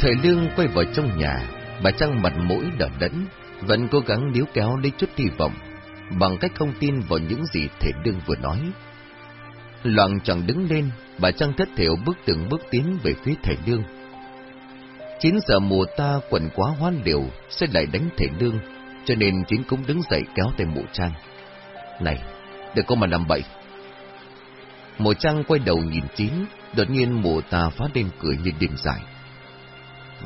Thời lương quay vào trong nhà, bà Trăng mặt mũi đỏ đẫn, vẫn cố gắng níu kéo lấy chút hy vọng, bằng cách không tin vào những gì thể đương vừa nói. Loạn chẳng đứng lên, bà Trăng thất thiểu bước từng bước tiến về phía thể lương. Chín giờ mùa ta quần quá hoan liều, sẽ lại đánh thể lương, cho nên Chín cũng đứng dậy kéo tay mụ Trang. Này, đừng có mà làm bậy. Mụ Trang quay đầu nhìn Chín, đột nhiên mụ ta phát lên cười như điềm dài.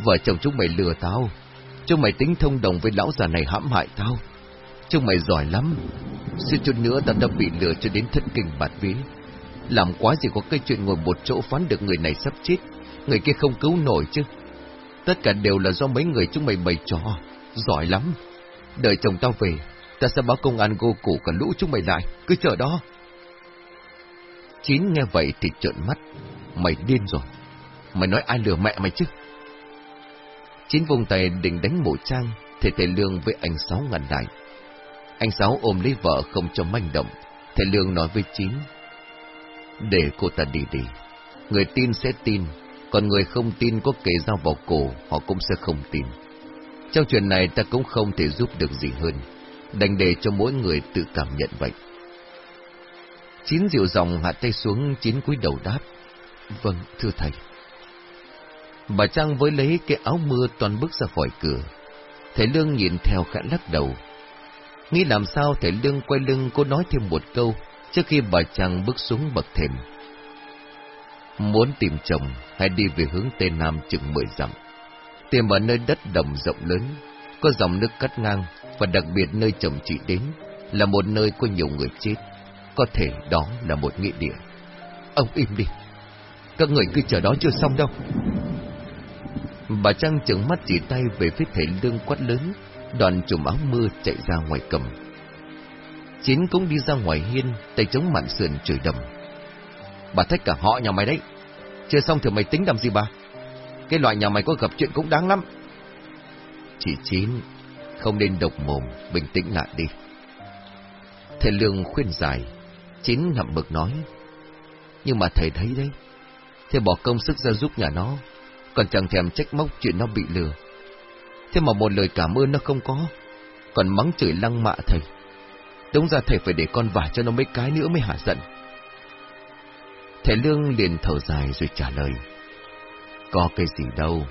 Vợ chồng chúng mày lừa tao, chúng mày tính thông đồng với lão già này hãm hại tao. Chúng mày giỏi lắm, suýt chút nữa tao đã bị lừa cho đến thất kinh bạt vía. Làm quá gì có cái chuyện ngồi một chỗ phán được người này sắp chết, người kia không cứu nổi chứ. Tất cả đều là do mấy người chúng mày bày trò, giỏi lắm. Đợi chồng tao về, ta sẽ báo công an gô cổ cả lũ chúng mày lại, cứ chờ đó. Chín nghe vậy thì trợn mắt, mày điên rồi, mày nói ai lừa mẹ mày chứ? Chín vùng tay định đánh mộ trang, thì thầy Lương với anh Sáu ngăn lại. Anh Sáu ôm lấy vợ không cho manh động, thầy Lương nói với Chín. Để cô ta đi đi, người tin sẽ tin, còn người không tin có kể dao vào cổ, họ cũng sẽ không tin. Trong chuyện này ta cũng không thể giúp được gì hơn, đành để cho mỗi người tự cảm nhận vậy. Chín dịu dòng hạ tay xuống, chín cúi đầu đáp. Vâng, thưa thầy. Bà Trang với lấy cái áo mưa toàn bước ra khỏi cửa. Thầy Lương nhìn theo khẽ lắc đầu. Nghĩ làm sao thầy Lương quay lưng cô nói thêm một câu trước khi bà Trang bước xuống bậc thềm. Muốn tìm chồng, hãy đi về hướng Tây Nam chừng mười dặm. Tìm ở nơi đất đồng rộng lớn, có dòng nước cắt ngang, và đặc biệt nơi chồng chị đến là một nơi có nhiều người chết. Có thể đó là một nghĩa địa. Ông im đi. Các người cứ chờ đó chưa xong đâu. Bà Trang trợn mắt chỉ tay về phía thầy lương quát lớn, đoàn trùm áo mưa chạy ra ngoài cầm. Chín cũng đi ra ngoài hiên, tay chống mạn sườn chửi đầm. Bà thách cả họ nhà mày đấy. Chưa xong thì mày tính làm gì bà? Cái loại nhà mày có gặp chuyện cũng đáng lắm. Chị Chín, không nên độc mồm, bình tĩnh lại đi. Thầy Lương khuyên giải, Chín ngậm bực nói. Nhưng mà thầy thấy đấy, thầy bỏ công sức ra giúp nhà nó, còn chẳng thèm trách móc chuyện nó bị lừa. Thế mà một lời cảm ơn nó không có, còn mắng chửi lăng mạ thầy. Đúng ra thầy phải để con vả cho nó mấy cái nữa mới hả giận. Thầy Lương liền thở dài rồi trả lời. Có cái gì đâu.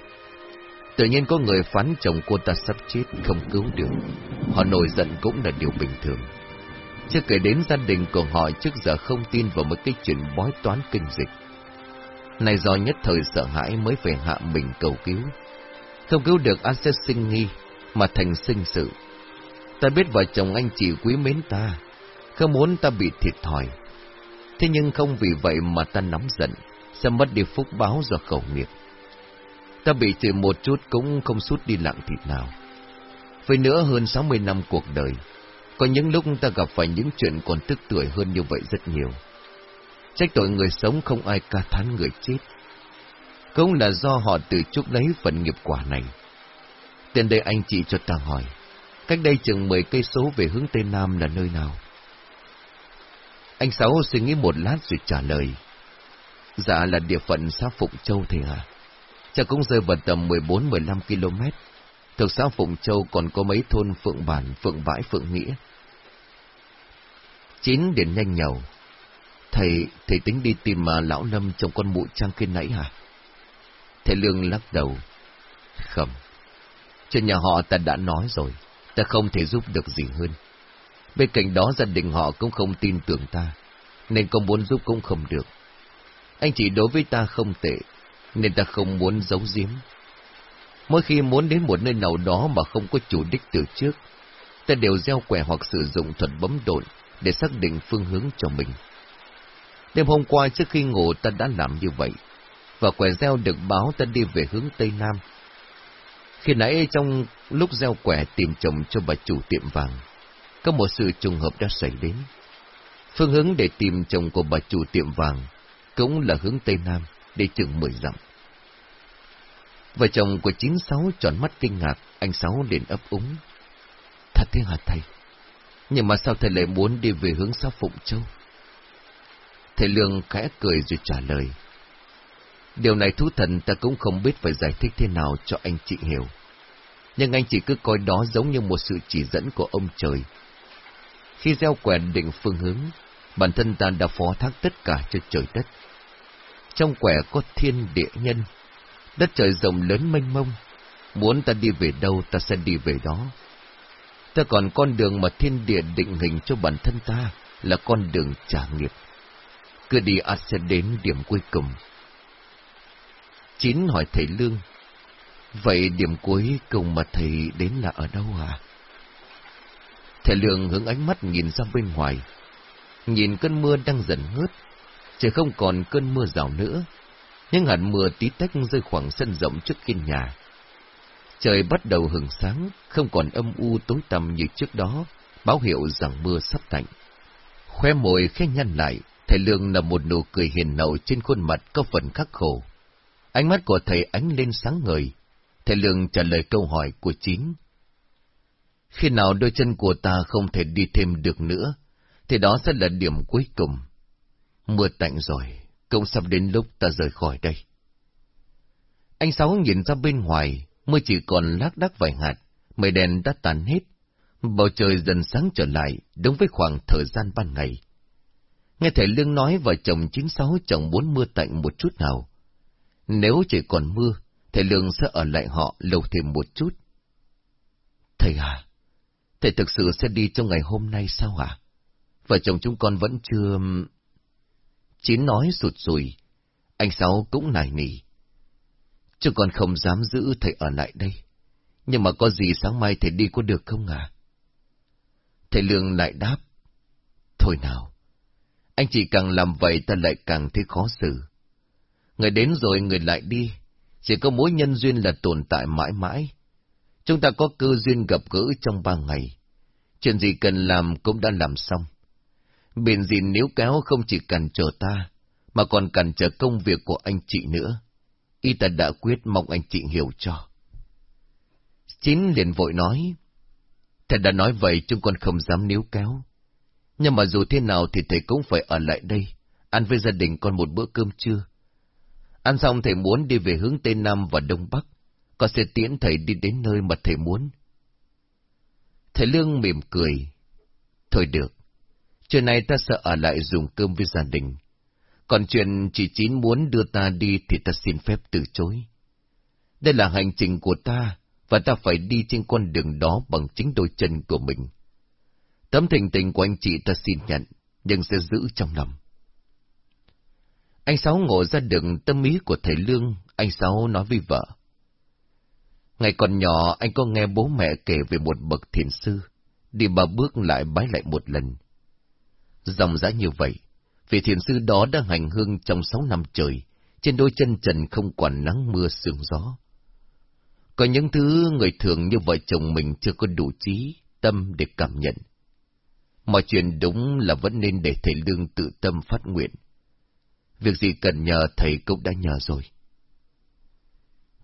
Tự nhiên có người phán chồng cô ta sắp chết không cứu được. Họ nổi giận cũng là điều bình thường. Chưa kể đến gia đình của họ trước giờ không tin vào mấy cái chuyện bói toán kinh dịch. Này do nhất thời sợ hãi mới phải hạ mình cầu cứu. Không cứu được anh sẽ sinh nghi, mà thành sinh sự. Ta biết vợ chồng anh chỉ quý mến ta, không muốn ta bị thiệt thòi. Thế nhưng không vì vậy mà ta nóng giận, sẽ mất đi phúc báo do khẩu nghiệp. Ta bị chửi một chút cũng không sút đi lặng thịt nào. Với nữa hơn 60 năm cuộc đời, có những lúc ta gặp phải những chuyện còn tức tuổi hơn như vậy rất nhiều. Trách tội người sống không ai ca thán người chết. Cũng là do họ tự chúc lấy phần nghiệp quả này. Tên đây anh chị cho ta hỏi, cách đây chừng 10 cây số về hướng Tây Nam là nơi nào? Anh Sáu suy nghĩ một lát rồi trả lời. Dạ là địa phận xã Phụng Châu thì à? Chắc cũng rơi vào tầm 14-15 km. Thuộc xã Phụng Châu còn có mấy thôn Phượng Bản, Phượng bãi Phượng Nghĩa. Chín điện nhanh nhầu. Thầy, thầy tính đi tìm mà lão Lâm trong con mụ trang kia nãy hả? Thầy Lương lắc đầu. Không. Trên nhà họ ta đã nói rồi, ta không thể giúp được gì hơn. Bên cạnh đó gia đình họ cũng không tin tưởng ta, nên có muốn giúp cũng không được. Anh chỉ đối với ta không tệ, nên ta không muốn giấu giếm. Mỗi khi muốn đến một nơi nào đó mà không có chủ đích từ trước, ta đều gieo quẻ hoặc sử dụng thuật bấm độn để xác định phương hướng cho mình. Đêm hôm qua trước khi ngủ ta đã làm như vậy, và quẻ gieo được báo ta đi về hướng Tây Nam. Khi nãy trong lúc gieo quẻ tìm chồng cho bà chủ tiệm vàng, có một sự trùng hợp đã xảy đến. Phương hướng để tìm chồng của bà chủ tiệm vàng cũng là hướng Tây Nam, để chừng mười dặm. Vợ chồng của chín sáu tròn mắt kinh ngạc, anh Sáu liền ấp úng. Thật thế hả thầy? Nhưng mà sao thầy lại muốn đi về hướng xã Phụng Châu? Thầy Lương khẽ cười rồi trả lời. Điều này thú thần ta cũng không biết phải giải thích thế nào cho anh chị hiểu. Nhưng anh chỉ cứ coi đó giống như một sự chỉ dẫn của ông trời. Khi gieo quẹt định phương hướng, bản thân ta đã phó thác tất cả cho trời đất. Trong quẻ có thiên địa nhân, đất trời rộng lớn mênh mông, muốn ta đi về đâu ta sẽ đi về đó. Ta còn con đường mà thiên địa định hình cho bản thân ta là con đường trả nghiệp. Cứ đi ắt sẽ đến điểm cuối cùng. Chín hỏi thầy Lương, vậy điểm cuối cùng mà thầy đến là ở đâu à? Thầy Lương hướng ánh mắt nhìn ra bên ngoài, nhìn cơn mưa đang dần ngớt, trời không còn cơn mưa rào nữa, nhưng hạt mưa tí tách rơi khoảng sân rộng trước kiên nhà. Trời bắt đầu hừng sáng, không còn âm u tối tăm như trước đó, báo hiệu rằng mưa sắp tạnh. Khoe môi khẽ nhăn lại, thầy Lương là một nụ cười hiền nậu trên khuôn mặt có phần khắc khổ. Ánh mắt của thầy ánh lên sáng ngời. Thầy Lương trả lời câu hỏi của Chín. Khi nào đôi chân của ta không thể đi thêm được nữa, thì đó sẽ là điểm cuối cùng. Mưa tạnh rồi, cũng sắp đến lúc ta rời khỏi đây. Anh Sáu nhìn ra bên ngoài, mưa chỉ còn lác đác vài hạt, mây đèn đã tàn hết. Bầu trời dần sáng trở lại, đúng với khoảng thời gian ban ngày. Nghe thầy Lương nói vợ chồng chín sáu muốn mưa tạnh một chút nào. Nếu chỉ còn mưa, thầy Lương sẽ ở lại họ lâu thêm một chút. Thầy à, thầy thực sự sẽ đi trong ngày hôm nay sao à? Vợ chồng chúng con vẫn chưa... Chín nói sụt sùi, anh Sáu cũng nài nỉ. Chúng con không dám giữ thầy ở lại đây. Nhưng mà có gì sáng mai thầy đi có được không à? Thầy Lương lại đáp. Thôi nào, anh chỉ càng làm vậy ta lại càng thấy khó xử. Người đến rồi người lại đi, chỉ có mối nhân duyên là tồn tại mãi mãi. Chúng ta có cơ duyên gặp gỡ trong ba ngày. Chuyện gì cần làm cũng đã làm xong. Biển gì nếu kéo không chỉ cần chờ ta, mà còn cần chờ công việc của anh chị nữa. Y ta đã quyết mong anh chị hiểu cho. Chín liền vội nói, Thầy đã nói vậy chúng con không dám níu kéo. Nhưng mà dù thế nào thì thầy cũng phải ở lại đây, ăn với gia đình con một bữa cơm trưa. Ăn xong thầy muốn đi về hướng Tây Nam và Đông Bắc, con sẽ tiễn thầy đi đến nơi mà thầy muốn. Thầy Lương mỉm cười. Thôi được, chuyện này ta sẽ ở lại dùng cơm với gia đình. Còn chuyện chị Chín muốn đưa ta đi thì ta xin phép từ chối. Đây là hành trình của ta, và ta phải đi trên con đường đó bằng chính đôi chân của mình. Tấm tình tình của anh chị ta xin nhận, nhưng sẽ giữ trong lòng. Anh Sáu ngộ ra được tâm ý của thầy Lương, anh Sáu nói với vợ. Ngày còn nhỏ, anh có nghe bố mẹ kể về một bậc thiền sư, đi ba bước lại bái lại một lần. Dòng dã như vậy, vì thiền sư đó đã hành hương trong sáu năm trời, trên đôi chân trần không quản nắng mưa sương gió. Có những thứ người thường như vợ chồng mình chưa có đủ trí, tâm để cảm nhận. Mọi chuyện đúng là vẫn nên để thầy Lương tự tâm phát nguyện. Việc gì cần nhờ thầy cũng đã nhờ rồi.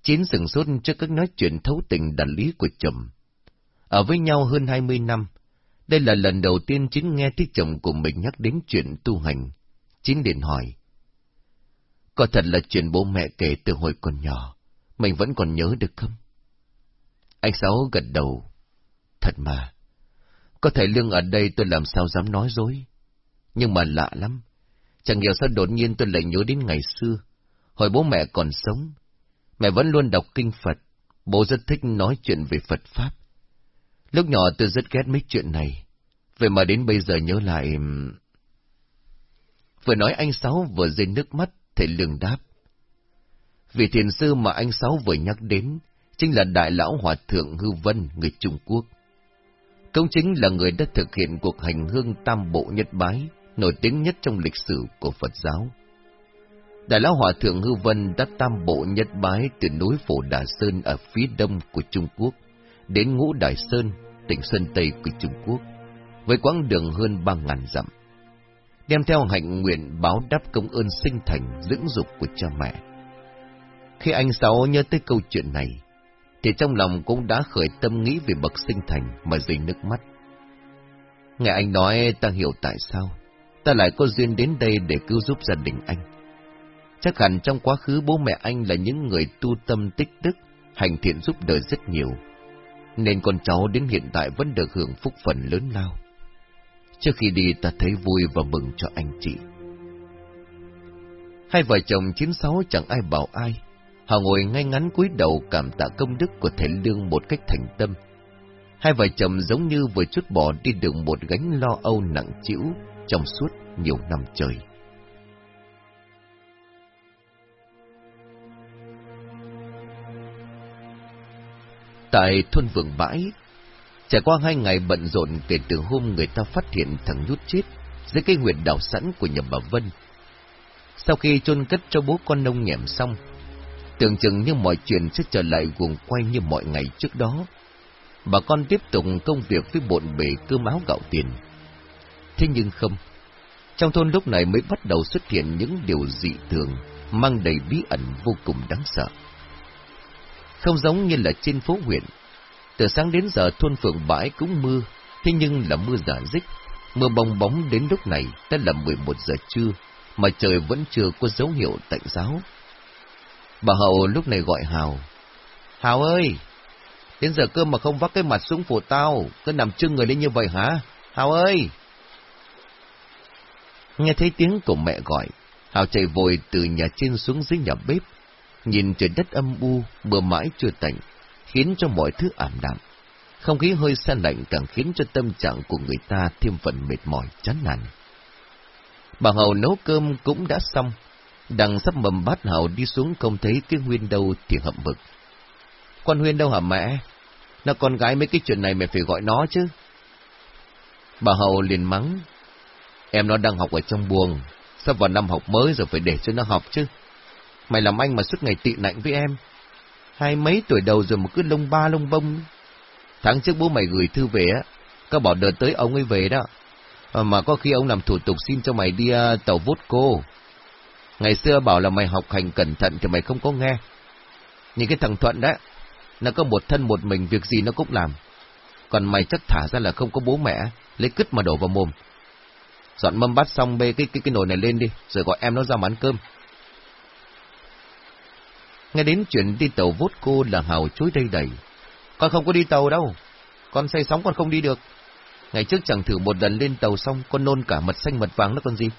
Chín sừng sốt trước các nói chuyện thấu tình đàn lý của chồng. Ở với nhau hơn hai mươi năm, đây là lần đầu tiên Chín nghe thấy chồng của mình nhắc đến chuyện tu hành. Chín liền hỏi. Có thật là chuyện bố mẹ kể từ hồi còn nhỏ, mình vẫn còn nhớ được không? Anh Sáu gật đầu. Thật mà, có thể lương ở đây tôi làm sao dám nói dối. Nhưng mà lạ lắm, chẳng hiểu sao đột nhiên tôi lại nhớ đến ngày xưa, hồi bố mẹ còn sống. Mẹ vẫn luôn đọc kinh Phật, bố rất thích nói chuyện về Phật Pháp. Lúc nhỏ tôi rất ghét mấy chuyện này, vậy mà đến bây giờ nhớ lại... Vừa nói anh Sáu vừa rơi nước mắt, thầy lương đáp. Vì thiền sư mà anh Sáu vừa nhắc đến, chính là Đại Lão Hòa Thượng Hư Vân, người Trung Quốc. Công chính là người đã thực hiện cuộc hành hương tam bộ nhất bái, nổi tiếng nhất trong lịch sử của Phật giáo. Đại Lão Hòa Thượng Hư Vân đã tam bộ nhất bái từ núi Phổ Đà Sơn ở phía đông của Trung Quốc, đến Ngũ Đài Sơn, tỉnh Sơn Tây của Trung Quốc, với quãng đường hơn ba ngàn dặm. Đem theo hạnh nguyện báo đáp công ơn sinh thành, dưỡng dục của cha mẹ. Khi anh Sáu nhớ tới câu chuyện này, thì trong lòng cũng đã khởi tâm nghĩ về bậc sinh thành mà rơi nước mắt. Nghe anh nói ta hiểu tại sao, ta lại có duyên đến đây để cứu giúp gia đình anh. Chắc hẳn trong quá khứ bố mẹ anh là những người tu tâm tích đức, hành thiện giúp đời rất nhiều. Nên con cháu đến hiện tại vẫn được hưởng phúc phần lớn lao. Trước khi đi ta thấy vui và mừng cho anh chị. Hai vợ chồng chín sáu chẳng ai bảo ai. Họ ngồi ngay ngắn cúi đầu cảm tạ công đức của thầy Lương một cách thành tâm. Hai vợ chồng giống như vừa chút bỏ đi được một gánh lo âu nặng chịu trong suốt nhiều năm trời. Tại thôn vườn bãi, trải qua hai ngày bận rộn kể từ hôm người ta phát hiện thằng nhút chết dưới cây huyệt đào sẵn của nhà bà Vân. Sau khi chôn cất cho bố con nông nhẹm xong, tưởng chừng như mọi chuyện sẽ trở lại guồng quay như mọi ngày trước đó. Bà con tiếp tục công việc với bộn bề cơm áo gạo tiền. Thế nhưng không, trong thôn lúc này mới bắt đầu xuất hiện những điều dị thường, mang đầy bí ẩn vô cùng đáng sợ. Không giống như là trên phố huyện, từ sáng đến giờ thôn phường bãi cũng mưa, thế nhưng là mưa giả dích. Mưa bong bóng đến lúc này đã là 11 giờ trưa, mà trời vẫn chưa có dấu hiệu tạnh giáo. Bà Hậu lúc này gọi Hào. Hào ơi! Đến giờ cơm mà không vắt cái mặt xuống phủ tao, cứ nằm trưng người lên như vậy hả? Hào ơi! Nghe thấy tiếng của mẹ gọi, Hào chạy vội từ nhà trên xuống dưới nhà bếp. Nhìn trời đất âm u, mưa mãi chưa tạnh, khiến cho mọi thứ ảm đạm. Không khí hơi xa lạnh càng khiến cho tâm trạng của người ta thêm phần mệt mỏi, chán nản. Bà Hậu nấu cơm cũng đã xong, đang sắp mầm bát Hậu đi xuống không thấy cái Huyên đâu thì hậm vực. Con Huyên đâu hả mẹ? Nó con gái mấy cái chuyện này mẹ phải gọi nó chứ. Bà Hậu liền mắng, Em nó đang học ở trong buồng, sắp vào năm học mới rồi phải để cho nó học chứ. Mày làm anh mà suốt ngày tị nạnh với em. Hai mấy tuổi đầu rồi mà cứ lông ba lông bông. Tháng trước bố mày gửi thư về á, có bảo đợt tới ông ấy về đó. À, mà có khi ông làm thủ tục xin cho mày đi uh, tàu vốt cô. Ngày xưa bảo là mày học hành cẩn thận thì mày không có nghe. Nhưng cái thằng Thuận đó, nó có một thân một mình việc gì nó cũng làm. Còn mày chắc thả ra là không có bố mẹ, lấy cứt mà đổ vào mồm. Dọn mâm bát xong bê cái, cái, cái nồi này lên đi, rồi gọi em nó ra mà ăn cơm. Nghe đến chuyện đi tàu vốt cô là Hào chối đây đầy. Con không có đi tàu đâu, con say sóng con không đi được. Ngày trước chẳng thử một lần lên tàu xong, con nôn cả mật xanh mật vàng nó con gì.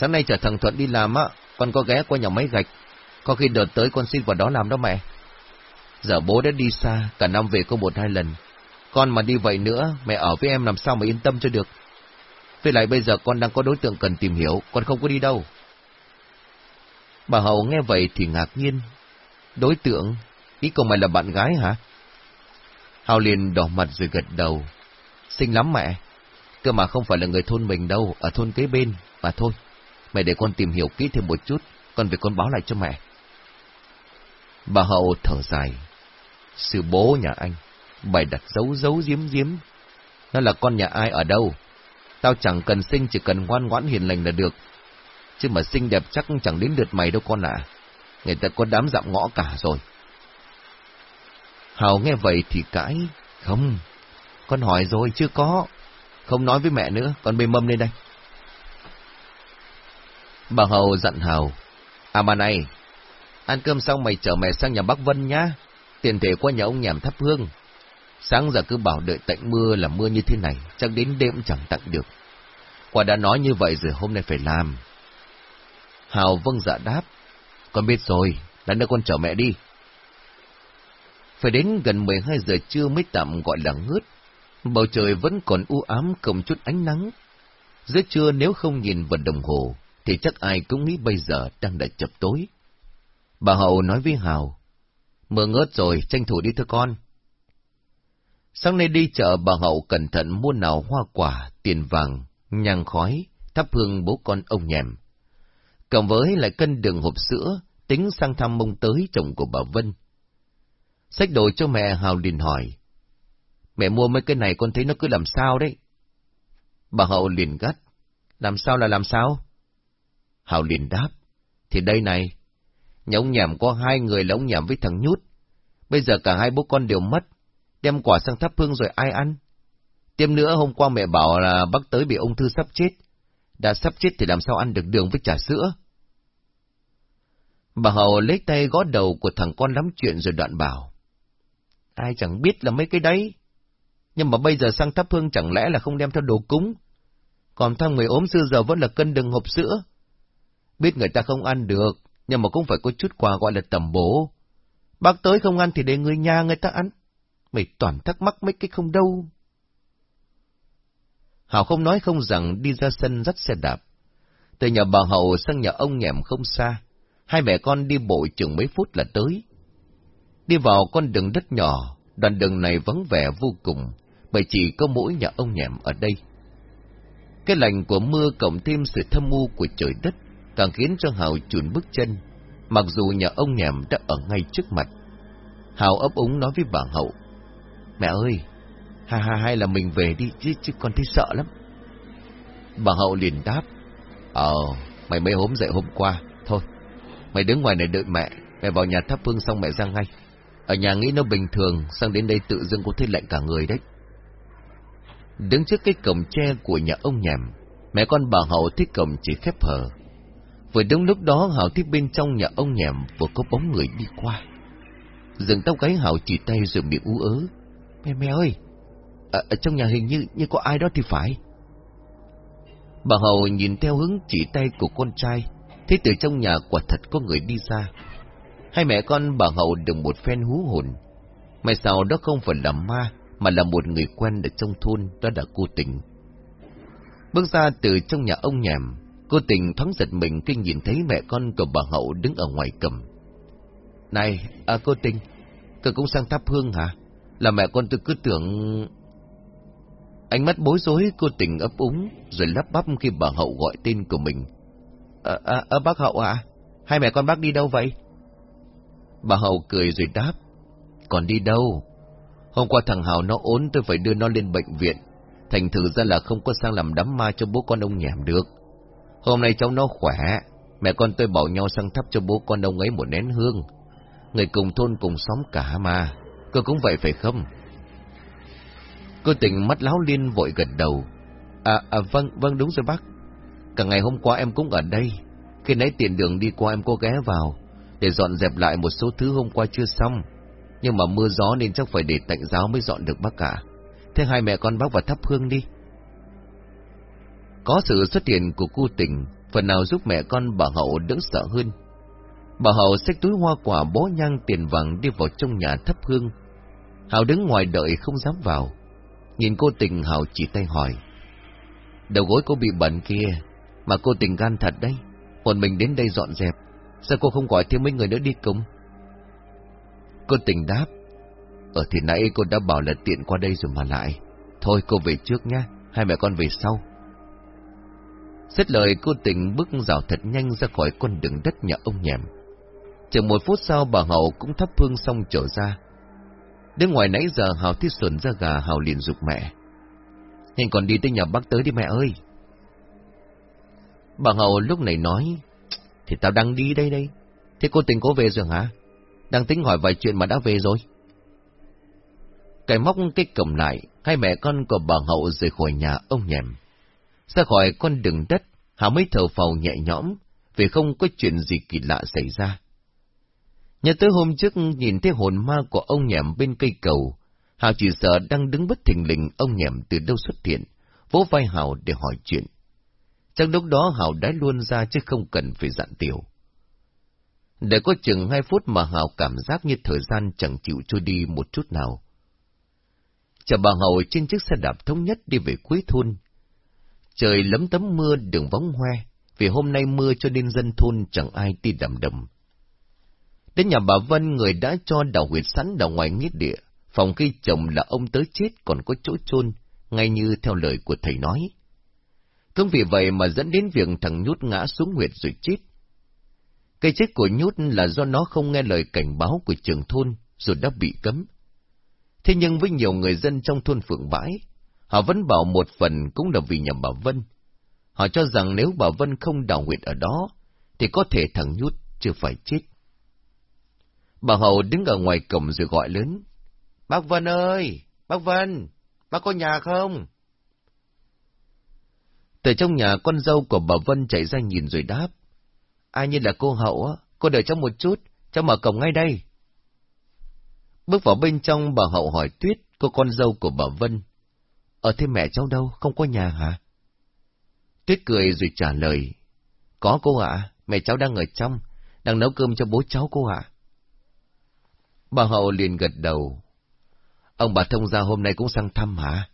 Sáng nay chở thằng Thuận đi làm á, con có ghé qua nhà máy gạch. Có khi đợt tới con xin vào đó làm đó mẹ. Giờ bố đã đi xa, cả năm về có một hai lần. Con mà đi vậy nữa, mẹ ở với em làm sao mà yên tâm cho được. Với lại bây giờ con đang có đối tượng cần tìm hiểu, con không có đi đâu. Bà Hậu nghe vậy thì ngạc nhiên. Đối tượng? Ý con mày là bạn gái hả? Hào liền đỏ mặt rồi gật đầu. Xinh lắm mẹ. Cơ mà không phải là người thôn mình đâu, ở thôn kế bên. Mà thôi, mẹ để con tìm hiểu kỹ thêm một chút, con về con báo lại cho mẹ. Bà Hậu thở dài. Sư bố nhà anh, bày đặt dấu dấu diếm diếm. Nó là con nhà ai ở đâu? Tao chẳng cần sinh, chỉ cần ngoan ngoãn hiền lành là được. Chứ mà xinh đẹp chắc chẳng đến lượt mày đâu con ạ. Người ta có đám dạm ngõ cả rồi. Hào nghe vậy thì cãi. Không, con hỏi rồi chưa có. Không nói với mẹ nữa, con bê mâm lên đây. Bà Hầu dặn Hào. À mà này, ăn cơm xong mày chở mẹ sang nhà bác Vân nhá. Tiền thể qua nhà ông nhảm thắp hương. Sáng giờ cứ bảo đợi tạnh mưa là mưa như thế này, chắc đến đêm chẳng tặng được. Quả đã nói như vậy rồi hôm nay phải làm. Hào vâng dạ đáp. Con biết rồi, lát nữa con chở mẹ đi. Phải đến gần 12 giờ trưa mới tạm gọi là ngớt. Bầu trời vẫn còn u ám cầm chút ánh nắng. Giữa trưa nếu không nhìn vào đồng hồ, thì chắc ai cũng nghĩ bây giờ đang đã chập tối. Bà Hậu nói với Hào, mưa ngớt rồi, tranh thủ đi thưa con. Sáng nay đi chợ bà Hậu cẩn thận mua nào hoa quả, tiền vàng, nhang khói, thắp hương bố con ông nhèm. Cộng với lại cân đường hộp sữa, tính sang thăm mông tới chồng của bà Vân. Xách đồ cho mẹ Hào liền hỏi. Mẹ mua mấy cái này con thấy nó cứ làm sao đấy? Bà Hậu liền gắt. Làm sao là làm sao? Hào liền đáp. Thì đây này, nhà ông nhảm có hai người là ông nhảm với thằng nhút. Bây giờ cả hai bố con đều mất, đem quả sang thắp hương rồi ai ăn? Tiêm nữa hôm qua mẹ bảo là bác tới bị ung thư sắp chết. Đã sắp chết thì làm sao ăn được đường với trà sữa? Bà Hậu lấy tay gõ đầu của thằng con lắm chuyện rồi đoạn bảo. Ai chẳng biết là mấy cái đấy. Nhưng mà bây giờ sang thắp hương chẳng lẽ là không đem theo đồ cúng. Còn thăm người ốm xưa giờ vẫn là cân đừng hộp sữa. Biết người ta không ăn được, nhưng mà cũng phải có chút quà gọi là tầm bổ. Bác tới không ăn thì để người nhà người ta ăn. Mày toàn thắc mắc mấy cái không đâu. Hảo không nói không rằng đi ra sân dắt xe đạp. Từ nhà bà Hậu sang nhà ông nhèm không xa. Hai mẹ con đi bộ chừng mấy phút là tới. Đi vào con đường đất nhỏ, đoạn đường này vắng vẻ vô cùng, bởi chỉ có mỗi nhà ông nhèm ở đây. Cái lạnh của mưa cộng thêm sự thâm u của trời đất, càng khiến cho Hào chùn bước chân, mặc dù nhà ông nhèm đã ở ngay trước mặt. Hào ấp úng nói với bà Hậu, Mẹ ơi, ha ha hay là mình về đi chứ, chứ con thấy sợ lắm. Bà Hậu liền đáp, Ờ, mày mới hôm dậy hôm qua, thôi, mày đứng ngoài này đợi mẹ, mẹ vào nhà thắp hương xong mẹ ra ngay. Ở nhà nghĩ nó bình thường, sang đến đây tự dưng có thấy lạnh cả người đấy. Đứng trước cái cổng tre của nhà ông nhèm, mẹ con bà Hậu thích cổng chỉ khép hờ. Vừa đúng lúc đó Hảo thấy bên trong nhà ông nhèm vừa có bóng người đi qua. Dừng tóc gáy Hảo chỉ tay rồi miệng ú ớ. Mẹ mẹ ơi, ở, ở trong nhà hình như như có ai đó thì phải. Bà Hậu nhìn theo hướng chỉ tay của con trai, thấy từ trong nhà quả thật có người đi ra. Hai mẹ con bà Hậu đừng một phen hú hồn. may sao đó không phải là ma, mà là một người quen ở trong thôn, đó là cô tình. Bước ra từ trong nhà ông nhèm, cô tình thoáng giật mình khi nhìn thấy mẹ con của bà Hậu đứng ở ngoài cầm. Này, à cô tình, cô cũng sang thắp hương hả? Là mẹ con tôi cứ tưởng... Ánh mắt bối rối cô tình ấp úng, rồi lắp bắp khi bà Hậu gọi tên của mình. À, à, à bác Hậu à? Hai mẹ con bác đi đâu vậy? Bà Hậu cười rồi đáp. Còn đi đâu? Hôm qua thằng Hào nó ốm tôi phải đưa nó lên bệnh viện. Thành thử ra là không có sang làm đám ma cho bố con ông nhảm được. Hôm nay cháu nó khỏe. Mẹ con tôi bảo nhau sang thắp cho bố con ông ấy một nén hương. Người cùng thôn cùng xóm cả mà. Cô cũng vậy phải không? Cô tỉnh mắt láo liên vội gật đầu. À, à vâng, vâng đúng rồi bác. Cả ngày hôm qua em cũng ở đây. Khi nãy tiền đường đi qua em có ghé vào để dọn dẹp lại một số thứ hôm qua chưa xong. Nhưng mà mưa gió nên chắc phải để tạnh giáo mới dọn được bác cả. Thế hai mẹ con bác vào thắp hương đi. Có sự xuất hiện của cô tình, phần nào giúp mẹ con bà Hậu đỡ sợ hơn. Bà Hậu xách túi hoa quả bó nhang tiền vàng đi vào trong nhà thắp hương. Hảo đứng ngoài đợi không dám vào. Nhìn cô tình Hảo chỉ tay hỏi. Đầu gối cô bị bẩn kia, mà cô tình gan thật đấy. Một mình đến đây dọn dẹp, Sao cô không gọi thêm mấy người nữa đi cùng? Cô tình đáp. Ở thì nãy cô đã bảo là tiện qua đây rồi mà lại. Thôi cô về trước nhé, hai mẹ con về sau. Xét lời cô tình bước rào thật nhanh ra khỏi con đường đất nhà ông nhèm. Chừng một phút sau bà Hậu cũng thắp hương xong trở ra. Đến ngoài nãy giờ Hào thiết sườn ra gà Hào liền dục mẹ. Nhanh còn đi tới nhà bác tới đi mẹ ơi. Bà Hậu lúc này nói, thì tao đang đi đây đây. Thế cô tình có về rồi hả? Đang tính hỏi vài chuyện mà đã về rồi. cái móc cái cầm lại, hai mẹ con của bà Hậu rời khỏi nhà ông nhèm. Ra khỏi con đường đất, Hà mới thở phào nhẹ nhõm, vì không có chuyện gì kỳ lạ xảy ra. Nhớ tới hôm trước nhìn thấy hồn ma của ông nhèm bên cây cầu, hào chỉ sợ đang đứng bất thình lình ông nhèm từ đâu xuất hiện, vỗ vai hào để hỏi chuyện. Trong lúc đó hào đái luôn ra chứ không cần phải dặn tiểu. Để có chừng hai phút mà hào cảm giác như thời gian chẳng chịu trôi đi một chút nào. Chờ bà Hậu trên chiếc xe đạp thống nhất đi về cuối thôn. Trời lấm tấm mưa đường vắng hoe, vì hôm nay mưa cho nên dân thôn chẳng ai đi đầm đầm. Đến nhà bà Vân người đã cho đào huyệt sẵn đào ngoài nghĩa địa, phòng khi chồng là ông tới chết còn có chỗ chôn ngay như theo lời của thầy nói. Cũng vì vậy mà dẫn đến việc thằng Nhút ngã xuống huyệt rồi chết. Cái chết của Nhút là do nó không nghe lời cảnh báo của trường thôn, rồi đã bị cấm. Thế nhưng với nhiều người dân trong thôn Phượng Bãi, họ vẫn bảo một phần cũng là vì nhầm bà Vân. Họ cho rằng nếu bà Vân không đào nguyệt ở đó, thì có thể thằng Nhút chưa phải chết. Bà Hậu đứng ở ngoài cổng rồi gọi lớn. Bác Vân ơi! Bác Vân! Bác có nhà không? Từ trong nhà con dâu của bà Vân chạy ra nhìn rồi đáp. Ai như là cô Hậu á, cô đợi cháu một chút, cháu mở cổng ngay đây. Bước vào bên trong bà Hậu hỏi Tuyết, cô con dâu của bà Vân. Ở thế mẹ cháu đâu, không có nhà hả? Tuyết cười rồi trả lời. Có cô ạ, mẹ cháu đang ở trong, đang nấu cơm cho bố cháu cô ạ. Bà Hậu liền gật đầu. Ông bà thông gia hôm nay cũng sang thăm hả?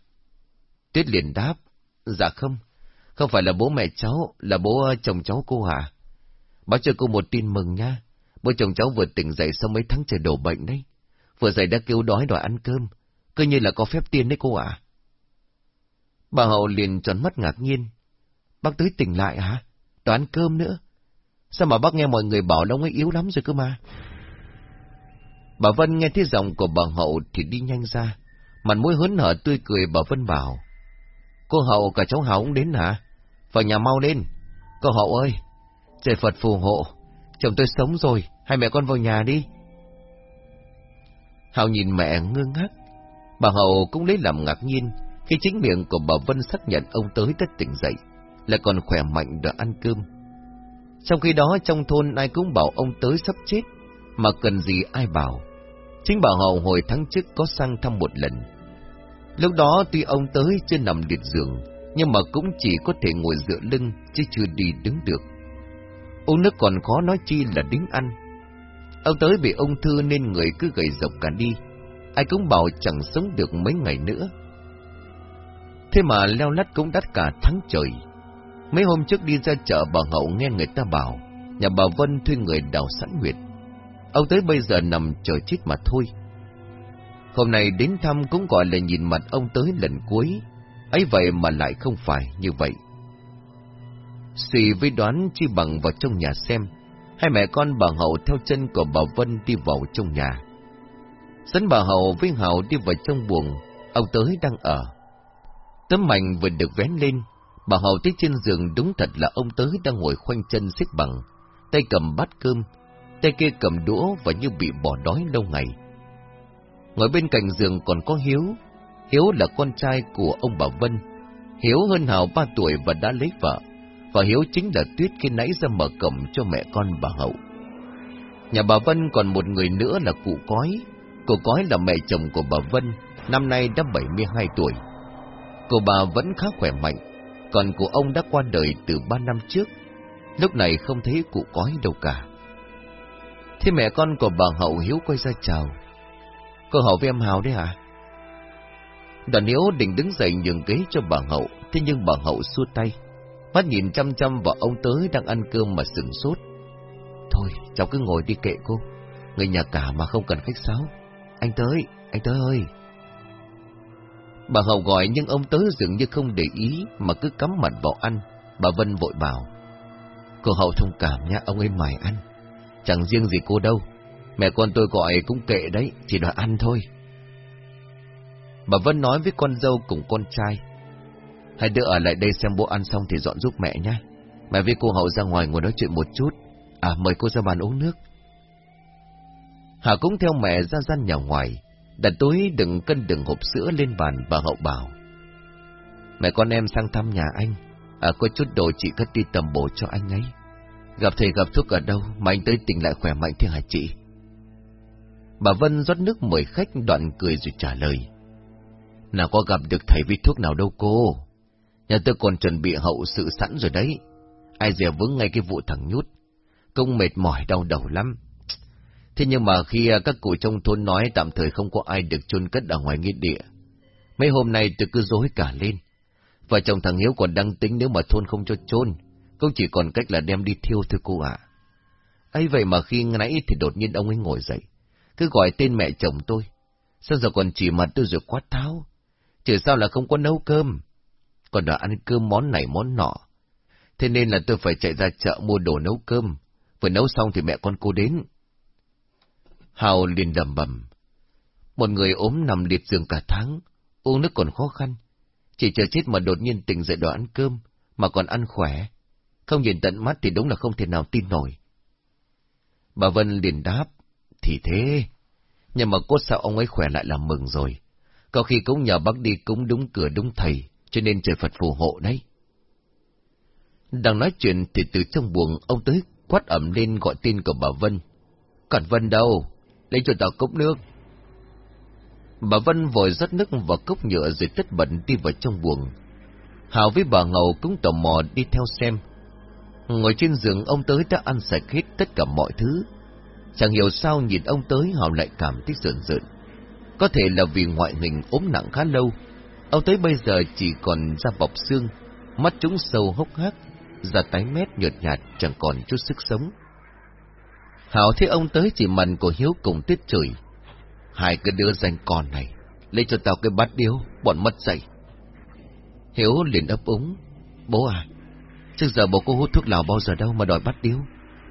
Tuyết liền đáp. Dạ không, không phải là bố mẹ cháu, là bố ờ, chồng cháu cô hả? Báo cho cô một tin mừng nha. Bố chồng cháu vừa tỉnh dậy sau mấy tháng trời đổ bệnh đấy. Vừa dậy đã kêu đói đòi ăn cơm. Cứ như là có phép tiên đấy cô ạ. Bà Hậu liền tròn mắt ngạc nhiên. Bác tới tỉnh lại hả? Đòi ăn cơm nữa. Sao mà bác nghe mọi người bảo là ông ấy yếu lắm rồi cơ mà? Bà Vân nghe thấy giọng của bà Hậu thì đi nhanh ra. Mặt mũi hớn hở tươi cười bà Vân bảo. Cô Hậu cả cháu Hảo cũng đến hả? Vào nhà mau lên. Cô Hậu ơi, trời Phật phù hộ. Chồng tôi sống rồi, hai mẹ con vào nhà đi. Hảo nhìn mẹ ngơ ngác. Bà Hậu cũng lấy làm ngạc nhiên khi chính miệng của bà Vân xác nhận ông tới đất tỉnh dậy, là còn khỏe mạnh đã ăn cơm. Trong khi đó trong thôn ai cũng bảo ông tới sắp chết, mà cần gì ai bảo. Chính bà Hậu hồi tháng trước có sang thăm một lần. Lúc đó tuy ông tới chưa nằm liệt giường, nhưng mà cũng chỉ có thể ngồi dựa lưng, chứ chưa đi đứng được. Uống nước còn khó nói chi là đính ăn. Ông tới bị ung thư nên người cứ gầy rộc cả đi. Ai cũng bảo chẳng sống được mấy ngày nữa. Thế mà leo lắt cũng đắt cả tháng trời. Mấy hôm trước đi ra chợ bà Hậu nghe người ta bảo, nhà bà Vân thuê người đào sẵn huyệt. Ông tới bây giờ nằm chờ chết mà thôi. Hôm nay đến thăm cũng gọi là nhìn mặt ông tới lần cuối, ấy vậy mà lại không phải như vậy. xì với đoán chi bằng vào trong nhà xem, hai mẹ con bà Hậu theo chân của bà Vân đi vào trong nhà. Dẫn bà Hậu với Hậu đi vào trong buồng, ông tới đang ở. Tấm mảnh vừa được vén lên, bà Hậu thấy trên giường đúng thật là ông tới đang ngồi khoanh chân xếp bằng, tay cầm bát cơm, tay kia cầm đũa và như bị bỏ đói lâu ngày. Ngồi bên cạnh giường còn có Hiếu, Hiếu là con trai của ông bà Vân. Hiếu hơn Hào ba tuổi và đã lấy vợ, và Hiếu chính là Tuyết khi nãy ra mở cổng cho mẹ con bà Hậu. Nhà bà Vân còn một người nữa là cụ Cói. Cụ Cói là mẹ chồng của bà Vân, năm nay đã 72 tuổi. Cô bà vẫn khá khỏe mạnh, còn của ông đã qua đời từ ba năm trước. Lúc này không thấy cụ Cói đâu cả. Thế mẹ con của bà Hậu Hiếu quay ra chào. Cô Hậu với em Hào đấy hả? Đoàn Hiếu định đứng dậy nhường ghế cho bà Hậu, thế nhưng bà Hậu xua tay. Mắt nhìn chăm chăm vào ông tới đang ăn cơm mà sừng sốt. Thôi, cháu cứ ngồi đi kệ cô. Người nhà cả mà không cần khách sáo. Anh tới, anh tới ơi. Bà Hậu gọi nhưng ông tới dường như không để ý mà cứ cắm mặt vào ăn. Bà Vân vội bảo. Cô Hậu thông cảm nha, ông ấy mải ăn. Chẳng riêng gì cô đâu. Mẹ con tôi gọi cũng kệ đấy, chỉ đòi ăn thôi. Bà Vân nói với con dâu cùng con trai. Hai đứa ở lại đây xem bố ăn xong thì dọn giúp mẹ nhé. Mẹ với cô Hậu ra ngoài ngồi nói chuyện một chút. À, mời cô ra bàn uống nước. Hà cũng theo mẹ ra gian nhà ngoài, đặt túi đựng cân đựng hộp sữa lên bàn bà Hậu bảo. Mẹ con em sang thăm nhà anh, à có chút đồ chị cất đi tầm bổ cho anh ấy. Gặp thầy gặp thuốc ở đâu mà anh tới tỉnh lại khỏe mạnh thế hả chị? Bà Vân rót nước mời khách đoạn cười rồi trả lời. Nào có gặp được thầy vi thuốc nào đâu cô. Nhà tôi còn chuẩn bị hậu sự sẵn rồi đấy. Ai dè vướng ngay cái vụ thằng nhút. Công mệt mỏi đau đầu lắm. Thế nhưng mà khi à, các cụ trong thôn nói tạm thời không có ai được chôn cất ở ngoài nghĩa địa. Mấy hôm nay tôi cứ dối cả lên. Vợ chồng thằng Hiếu còn đang tính nếu mà thôn không cho chôn cũng chỉ còn cách là đem đi thiêu thôi cô ạ. ấy vậy mà khi nãy thì đột nhiên ông ấy ngồi dậy, cứ gọi tên mẹ chồng tôi. Sao giờ còn chỉ mặt tôi rồi quát tháo? Chứ sao là không có nấu cơm? Còn đã ăn cơm món này món nọ. Thế nên là tôi phải chạy ra chợ mua đồ nấu cơm. Vừa nấu xong thì mẹ con cô đến. Hào liền đầm bầm. Một người ốm nằm liệt giường cả tháng, uống nước còn khó khăn. Chỉ chờ chết mà đột nhiên tỉnh dậy đòi ăn cơm, mà còn ăn khỏe. Không nhìn tận mắt thì đúng là không thể nào tin nổi. Bà Vân liền đáp, thì thế. Nhưng mà cốt sao ông ấy khỏe lại là mừng rồi. Có khi cũng nhờ bác đi cúng đúng cửa đúng thầy, cho nên trời Phật phù hộ đấy. Đang nói chuyện thì từ trong buồng ông tới quát ẩm lên gọi tên của bà Vân. Còn Vân đâu? Lấy cho tao cốc nước. Bà Vân vội rót nước vào cốc nhựa rồi tất bẩn đi vào trong buồng. Hào với bà Ngầu cũng tò mò đi theo xem. Ngồi trên giường ông tới đã ăn sạch hết tất cả mọi thứ. Chẳng hiểu sao nhìn ông tới Hào lại cảm thấy rợn rợn. Có thể là vì ngoại hình ốm nặng khá lâu. Ông tới bây giờ chỉ còn da bọc xương, mắt trúng sâu hốc hác, da tái mét nhợt nhạt chẳng còn chút sức sống thảo thấy ông tới chỉ mần của Hiếu cùng tiết chửi. Hai cái đứa danh con này, lấy cho tao cái bát điếu, bọn mất dậy. Hiếu liền ấp úng. Bố à, trước giờ bố có hút thuốc lào bao giờ đâu mà đòi bát điếu,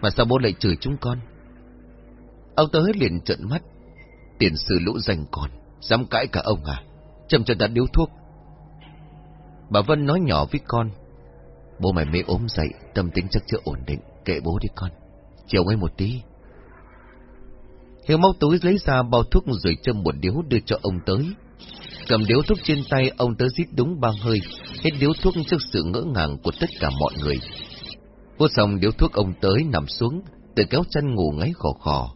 mà sao bố lại chửi chúng con? Ông tới liền trợn mắt. Tiền sư lũ danh con, dám cãi cả ông à? Châm cho ta điếu thuốc. Bà Vân nói nhỏ với con. Bố mày mới ốm dậy, tâm tính chắc chưa ổn định, kệ bố đi con. Chiều ngay một tí. Hiếu móc túi lấy ra bao thuốc rồi châm một điếu đưa cho ông tới. Cầm điếu thuốc trên tay, ông tới rít đúng ba hơi, hết điếu thuốc trước sự ngỡ ngàng của tất cả mọi người. Hút xong điếu thuốc ông tới nằm xuống, tự kéo chân ngủ ngáy khò khò.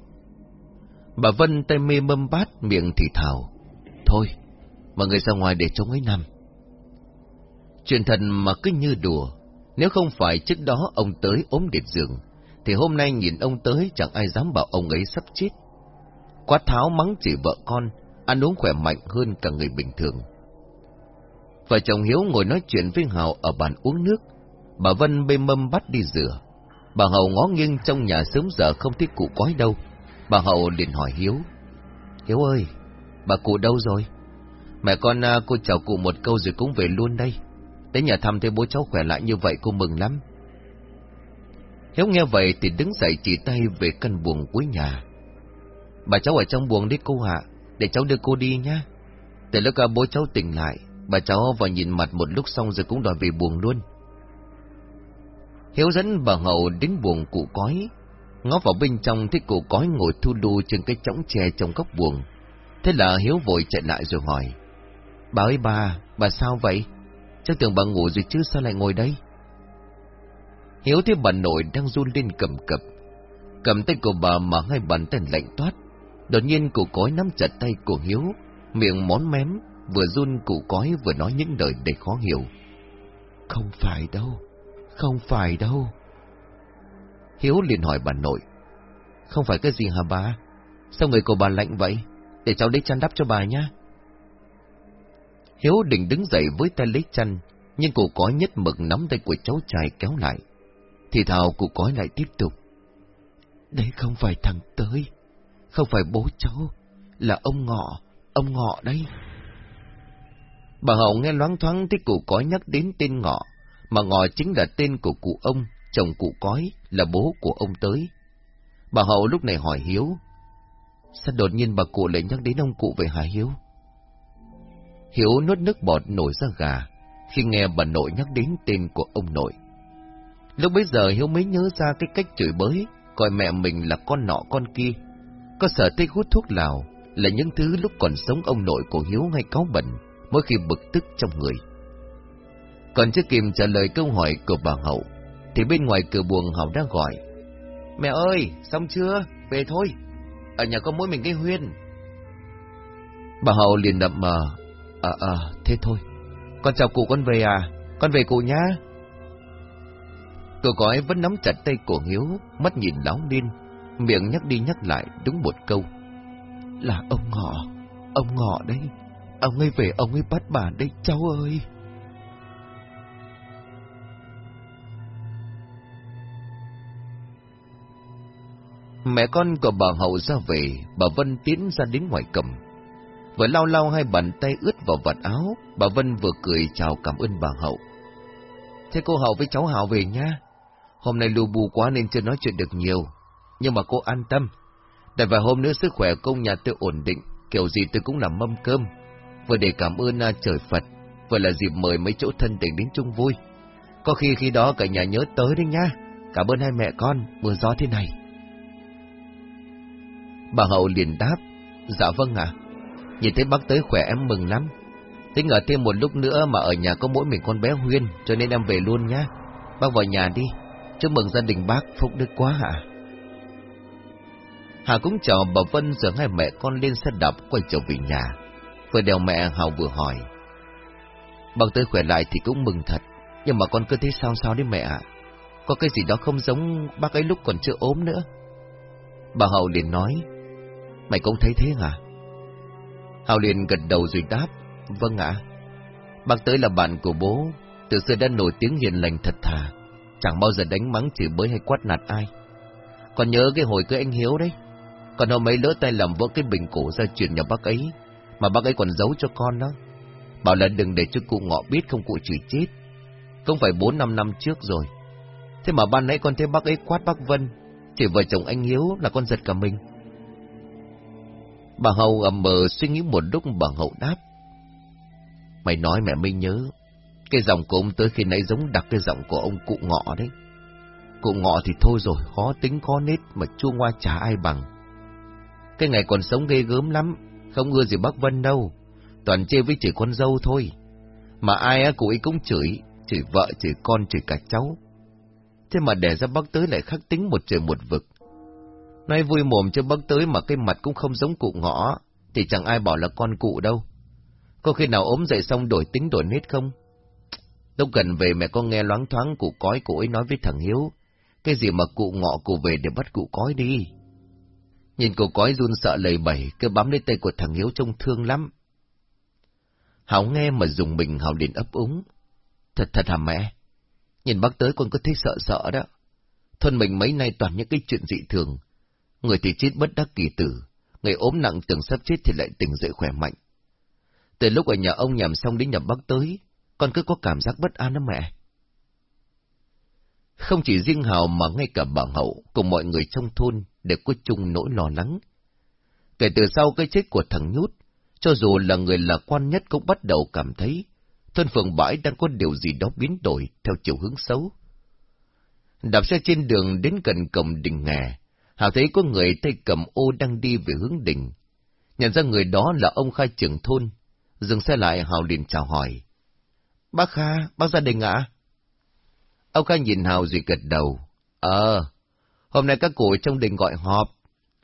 Bà Vân tay mê mâm bát, miệng thì thào. Thôi, mọi người ra ngoài để trông ấy nằm. Chuyện thần mà cứ như đùa, nếu không phải trước đó ông tới ốm đệt giường, thì hôm nay nhìn ông tới chẳng ai dám bảo ông ấy sắp chết. Quát tháo mắng chỉ vợ con, ăn uống khỏe mạnh hơn cả người bình thường. Vợ chồng Hiếu ngồi nói chuyện với Hào ở bàn uống nước, bà Vân bê mâm bắt đi rửa. Bà Hậu ngó nghiêng trong nhà sớm giờ không thích cụ quái đâu. Bà Hậu liền hỏi Hiếu. Hiếu ơi, bà cụ đâu rồi? Mẹ con à, cô chào cụ một câu rồi cũng về luôn đây. Đến nhà thăm thấy bố cháu khỏe lại như vậy cô mừng lắm. Hiếu nghe vậy thì đứng dậy chỉ tay về căn buồng cuối nhà. Bà cháu ở trong buồng đi cô hạ, để cháu đưa cô đi nhá. Từ lúc à, bố cháu tỉnh lại, bà cháu vào nhìn mặt một lúc xong rồi cũng đòi về buồng luôn. Hiếu dẫn bà Hậu đến buồng cụ cói. Ngó vào bên trong thấy cụ cói ngồi thu đu trên cái chõng tre trong góc buồng. Thế là Hiếu vội chạy lại rồi hỏi. Bà ơi bà, bà sao vậy? cháu tưởng bà ngủ rồi chứ sao lại ngồi đây? Hiếu thấy bà nội đang run lên cầm cập. Cầm tay của bà mà hai bàn tay lạnh toát. Đột nhiên cụ cói nắm chặt tay của Hiếu, miệng món mém, vừa run cụ cói vừa nói những lời đầy khó hiểu. Không phải đâu, không phải đâu. Hiếu liền hỏi bà nội. Không phải cái gì hả bà? Sao người của bà lạnh vậy? Để cháu lấy chăn đắp cho bà nhá. Hiếu định đứng dậy với tay lấy chăn, nhưng cụ cói nhất mực nắm tay của cháu trai kéo lại. Thì thào cụ cói lại tiếp tục. Đây không phải thằng tới, không phải bố cháu, là ông Ngọ, ông Ngọ đây. Bà Hậu nghe loáng thoáng thấy cụ cói nhắc đến tên Ngọ, mà Ngọ chính là tên của cụ ông, chồng cụ cói, là bố của ông tới. Bà Hậu lúc này hỏi Hiếu, sao đột nhiên bà cụ lại nhắc đến ông cụ về hả Hiếu? Hiếu nuốt nước bọt nổi ra gà, khi nghe bà nội nhắc đến tên của ông nội. Lúc bấy giờ Hiếu mới nhớ ra cái cách chửi bới, coi mẹ mình là con nọ con kia. Có sở thích hút thuốc lào là những thứ lúc còn sống ông nội của Hiếu hay cáu bẩn, mỗi khi bực tức trong người. Còn chưa kịp trả lời câu hỏi của bà Hậu, thì bên ngoài cửa buồng Hậu đã gọi. Mẹ ơi, xong chưa? Về thôi. Ở nhà có mỗi mình cái huyên. Bà Hậu liền đậm mờ. Ờ, à, ờ, thế thôi. Con chào cụ con về à? Con về cụ nhá. Cô gói vẫn nắm chặt tay của Hiếu, mắt nhìn lão điên, miệng nhắc đi nhắc lại đúng một câu. Là ông ngọ, ông ngọ đấy, ông ấy về ông ấy bắt bà đây cháu ơi. Mẹ con của bà Hậu ra về, bà Vân tiến ra đến ngoài cầm. Vừa lau lau hai bàn tay ướt vào vạt áo, bà Vân vừa cười chào cảm ơn bà Hậu. Thế cô Hậu với cháu Hảo về nha. Hôm nay lù bù quá nên chưa nói chuyện được nhiều. Nhưng mà cô an tâm. Tại vài hôm nữa sức khỏe công nhà tôi ổn định, kiểu gì tôi cũng làm mâm cơm. Vừa để cảm ơn à, trời Phật, vừa là dịp mời mấy chỗ thân tình đến chung vui. Có khi khi đó cả nhà nhớ tới đấy nha. Cảm ơn hai mẹ con, mưa gió thế này. Bà Hậu liền đáp, dạ vâng ạ. Nhìn thấy bác tới khỏe em mừng lắm. Tính ở thêm một lúc nữa mà ở nhà có mỗi mình con bé Huyên, cho nên em về luôn nhá. Bác vào nhà đi, chúc mừng gia đình bác phúc đức quá hả? Hà cũng chào bà Vân giờ hai mẹ con lên xe đạp quay trở về nhà. Vừa đèo mẹ Hào vừa hỏi. Bác tới khỏe lại thì cũng mừng thật, nhưng mà con cứ thấy sao sao đấy mẹ ạ. Có cái gì đó không giống bác ấy lúc còn chưa ốm nữa. Bà Hậu liền nói, mày cũng thấy thế hả? Hào liền gật đầu rồi đáp, vâng ạ. Bác tới là bạn của bố, từ xưa đã nổi tiếng hiền lành thật thà, chẳng bao giờ đánh mắng chửi bới hay quát nạt ai. Còn nhớ cái hồi cưới anh Hiếu đấy, còn hôm ấy lỡ tay làm vỡ cái bình cổ ra chuyện nhà bác ấy, mà bác ấy còn giấu cho con đó. Bảo là đừng để cho cụ ngọ biết không cụ chửi chết. Không phải bốn năm năm trước rồi. Thế mà ban nãy con thấy bác ấy quát bác Vân, chỉ vợ chồng anh Hiếu là con giật cả mình. Bà Hậu ầm mờ suy nghĩ một lúc bà Hậu đáp. Mày nói mẹ mới nhớ, cái giọng của ông tới khi nãy giống đặc cái giọng của ông cụ ngọ đấy. Cụ ngọ thì thôi rồi, khó tính khó nết mà chua ngoa chả ai bằng. Cái ngày còn sống ghê gớm lắm, không ưa gì bác Vân đâu, toàn chê với chỉ con dâu thôi. Mà ai á cụ ấy cũng chửi, chửi vợ, chửi con, chửi cả cháu. Thế mà để ra bác tới lại khắc tính một trời một vực. Nói vui mồm cho bác tới mà cái mặt cũng không giống cụ ngõ, thì chẳng ai bảo là con cụ đâu. Có khi nào ốm dậy xong đổi tính đổi nết không? Lúc gần về mẹ con nghe loáng thoáng cụ cói cụ ấy nói với thằng Hiếu, cái gì mà cụ ngọ cụ về để bắt cụ cói đi. Nhìn cô cói run sợ lời bẩy, cứ bám lấy tay của thằng Hiếu trông thương lắm. Hảo nghe mà dùng mình Hảo liền ấp úng. Thật thật hả mẹ? Nhìn bác tới con có thấy sợ sợ đó. Thôn mình mấy nay toàn những cái chuyện dị thường. Người thì chết bất đắc kỳ tử, người ốm nặng từng sắp chết thì lại tỉnh dậy khỏe mạnh. Từ lúc ở nhà ông nhằm xong đến nhà bác tới, con cứ có cảm giác bất an đó mẹ. Không chỉ riêng Hào mà ngay cả bà Hậu cùng mọi người trong thôn đều có chung nỗi lo lắng. Kể từ sau cái chết của thằng Nhút, cho dù là người lạc quan nhất cũng bắt đầu cảm thấy thôn phường bãi đang có điều gì đó biến đổi theo chiều hướng xấu. Đạp xe trên đường đến gần cổng đình nghè, Hào thấy có người tay cầm ô đang đi về hướng đình. Nhận ra người đó là ông khai trưởng thôn. Dừng xe lại Hào liền chào hỏi. Bác Kha, bác gia đình ạ? Ông Kha nhìn Hào rồi gật đầu. Ờ, hôm nay các cụ trong đình gọi họp.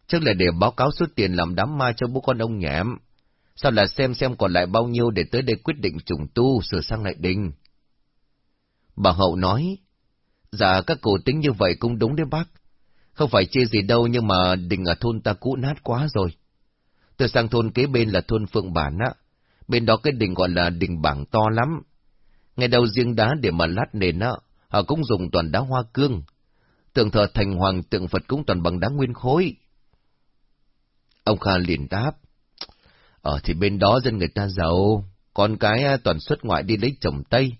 trước là để báo cáo số tiền làm đám ma cho bố con ông nhảm, sau là xem xem còn lại bao nhiêu để tới đây quyết định trùng tu, sửa sang lại đình. Bà Hậu nói, dạ các cụ tính như vậy cũng đúng đấy bác. Không phải chê gì đâu nhưng mà đình ở thôn ta cũ nát quá rồi. Tôi sang thôn kế bên là thôn Phượng Bản á. Bên đó cái đình gọi là đình bảng to lắm. Ngày đầu riêng đá để mà lát nền á, họ cũng dùng toàn đá hoa cương. Tượng thờ thành hoàng tượng Phật cũng toàn bằng đá nguyên khối. Ông Kha liền đáp. ở thì bên đó dân người ta giàu, con cái à, toàn xuất ngoại đi lấy chồng Tây.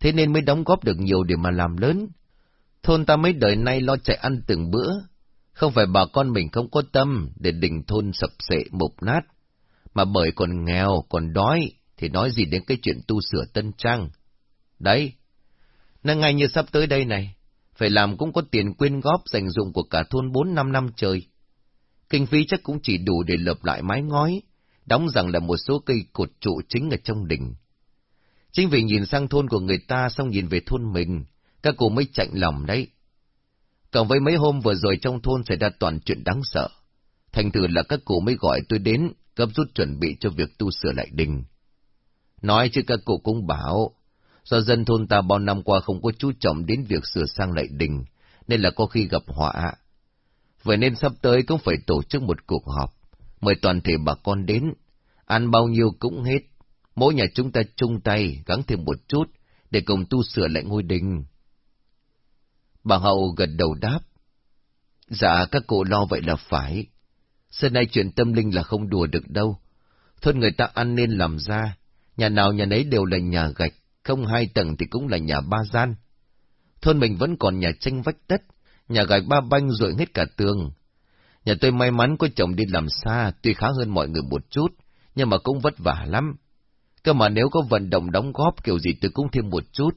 Thế nên mới đóng góp được nhiều để mà làm lớn. Thôn ta mấy đời nay lo chạy ăn từng bữa. Không phải bà con mình không có tâm để đình thôn sập sệ mục nát. Mà bởi còn nghèo, còn đói, thì nói gì đến cái chuyện tu sửa tân trang. Đấy, nên ngay như sắp tới đây này, phải làm cũng có tiền quyên góp dành dụng của cả thôn bốn năm năm trời. Kinh phí chắc cũng chỉ đủ để lợp lại mái ngói, đóng rằng là một số cây cột trụ chính ở trong đỉnh. Chính vì nhìn sang thôn của người ta xong nhìn về thôn mình, các cụ mới chạnh lòng đấy. Còn với mấy hôm vừa rồi trong thôn xảy ra toàn chuyện đáng sợ. Thành thử là các cụ mới gọi tôi đến, gấp rút chuẩn bị cho việc tu sửa lại đình. Nói chứ các cụ cũng bảo, do dân thôn ta bao năm qua không có chú trọng đến việc sửa sang lại đình, nên là có khi gặp họa. Vậy nên sắp tới cũng phải tổ chức một cuộc họp, mời toàn thể bà con đến, ăn bao nhiêu cũng hết. Mỗi nhà chúng ta chung tay, gắng thêm một chút, để cùng tu sửa lại ngôi đình. Bà Hậu gật đầu đáp. Dạ, các cụ lo vậy là phải. Xưa nay chuyện tâm linh là không đùa được đâu. Thôn người ta ăn nên làm ra, nhà nào nhà nấy đều là nhà gạch, không hai tầng thì cũng là nhà ba gian. Thôn mình vẫn còn nhà tranh vách đất, nhà gạch ba banh rồi hết cả tường. Nhà tôi may mắn có chồng đi làm xa, tuy khá hơn mọi người một chút, nhưng mà cũng vất vả lắm. Cơ mà nếu có vận động đóng góp kiểu gì tôi cũng thêm một chút.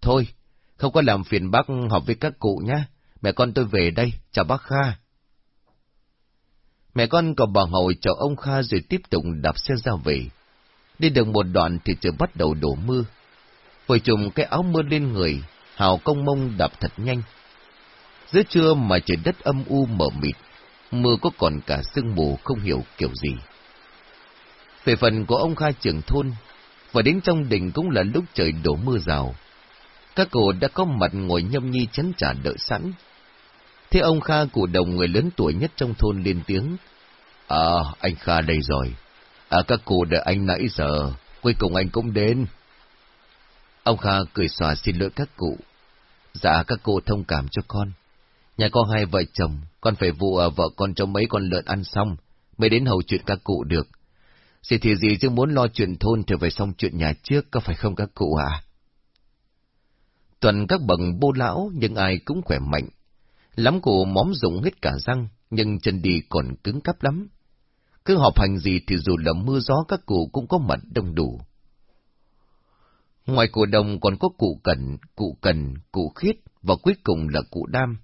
Thôi, không có làm phiền bác họp với các cụ nhé. Mẹ con tôi về đây, chào bác Kha. Mẹ con còn bà Hậu chào ông Kha rồi tiếp tục đạp xe ra về. Đi được một đoạn thì trời bắt đầu đổ mưa. Vội trùm cái áo mưa lên người, Hào công mông đạp thật nhanh. Giữa trưa mà trời đất âm u mờ mịt, mưa có còn cả sương mù không hiểu kiểu gì. Về phần của ông Kha trưởng thôn, và đến trong đình cũng là lúc trời đổ mưa rào. Các cô đã có mặt ngồi nhâm nhi chấn trả đợi sẵn. Thế ông Kha của đồng người lớn tuổi nhất trong thôn lên tiếng. À, anh Kha đây rồi. À, các cụ đợi anh nãy giờ, cuối cùng anh cũng đến. Ông Kha cười xòa xin lỗi các cụ. Dạ, các cô thông cảm cho con. Nhà con hai vợ chồng, con phải vụ vợ con cho mấy con lợn ăn xong, mới đến hầu chuyện các cụ được. Gì thì gì chứ muốn lo chuyện thôn thì phải xong chuyện nhà trước, có phải không các cụ à? Tuần các bậc bô lão nhưng ai cũng khỏe mạnh. Lắm cụ móm rụng hết cả răng, nhưng chân đi còn cứng cắp lắm. Cứ họp hành gì thì dù là mưa gió các cụ cũng có mặt đông đủ. Ngoài cụ đồng còn có cụ cẩn, cụ cần, cụ khiết và cuối cùng là cụ đam.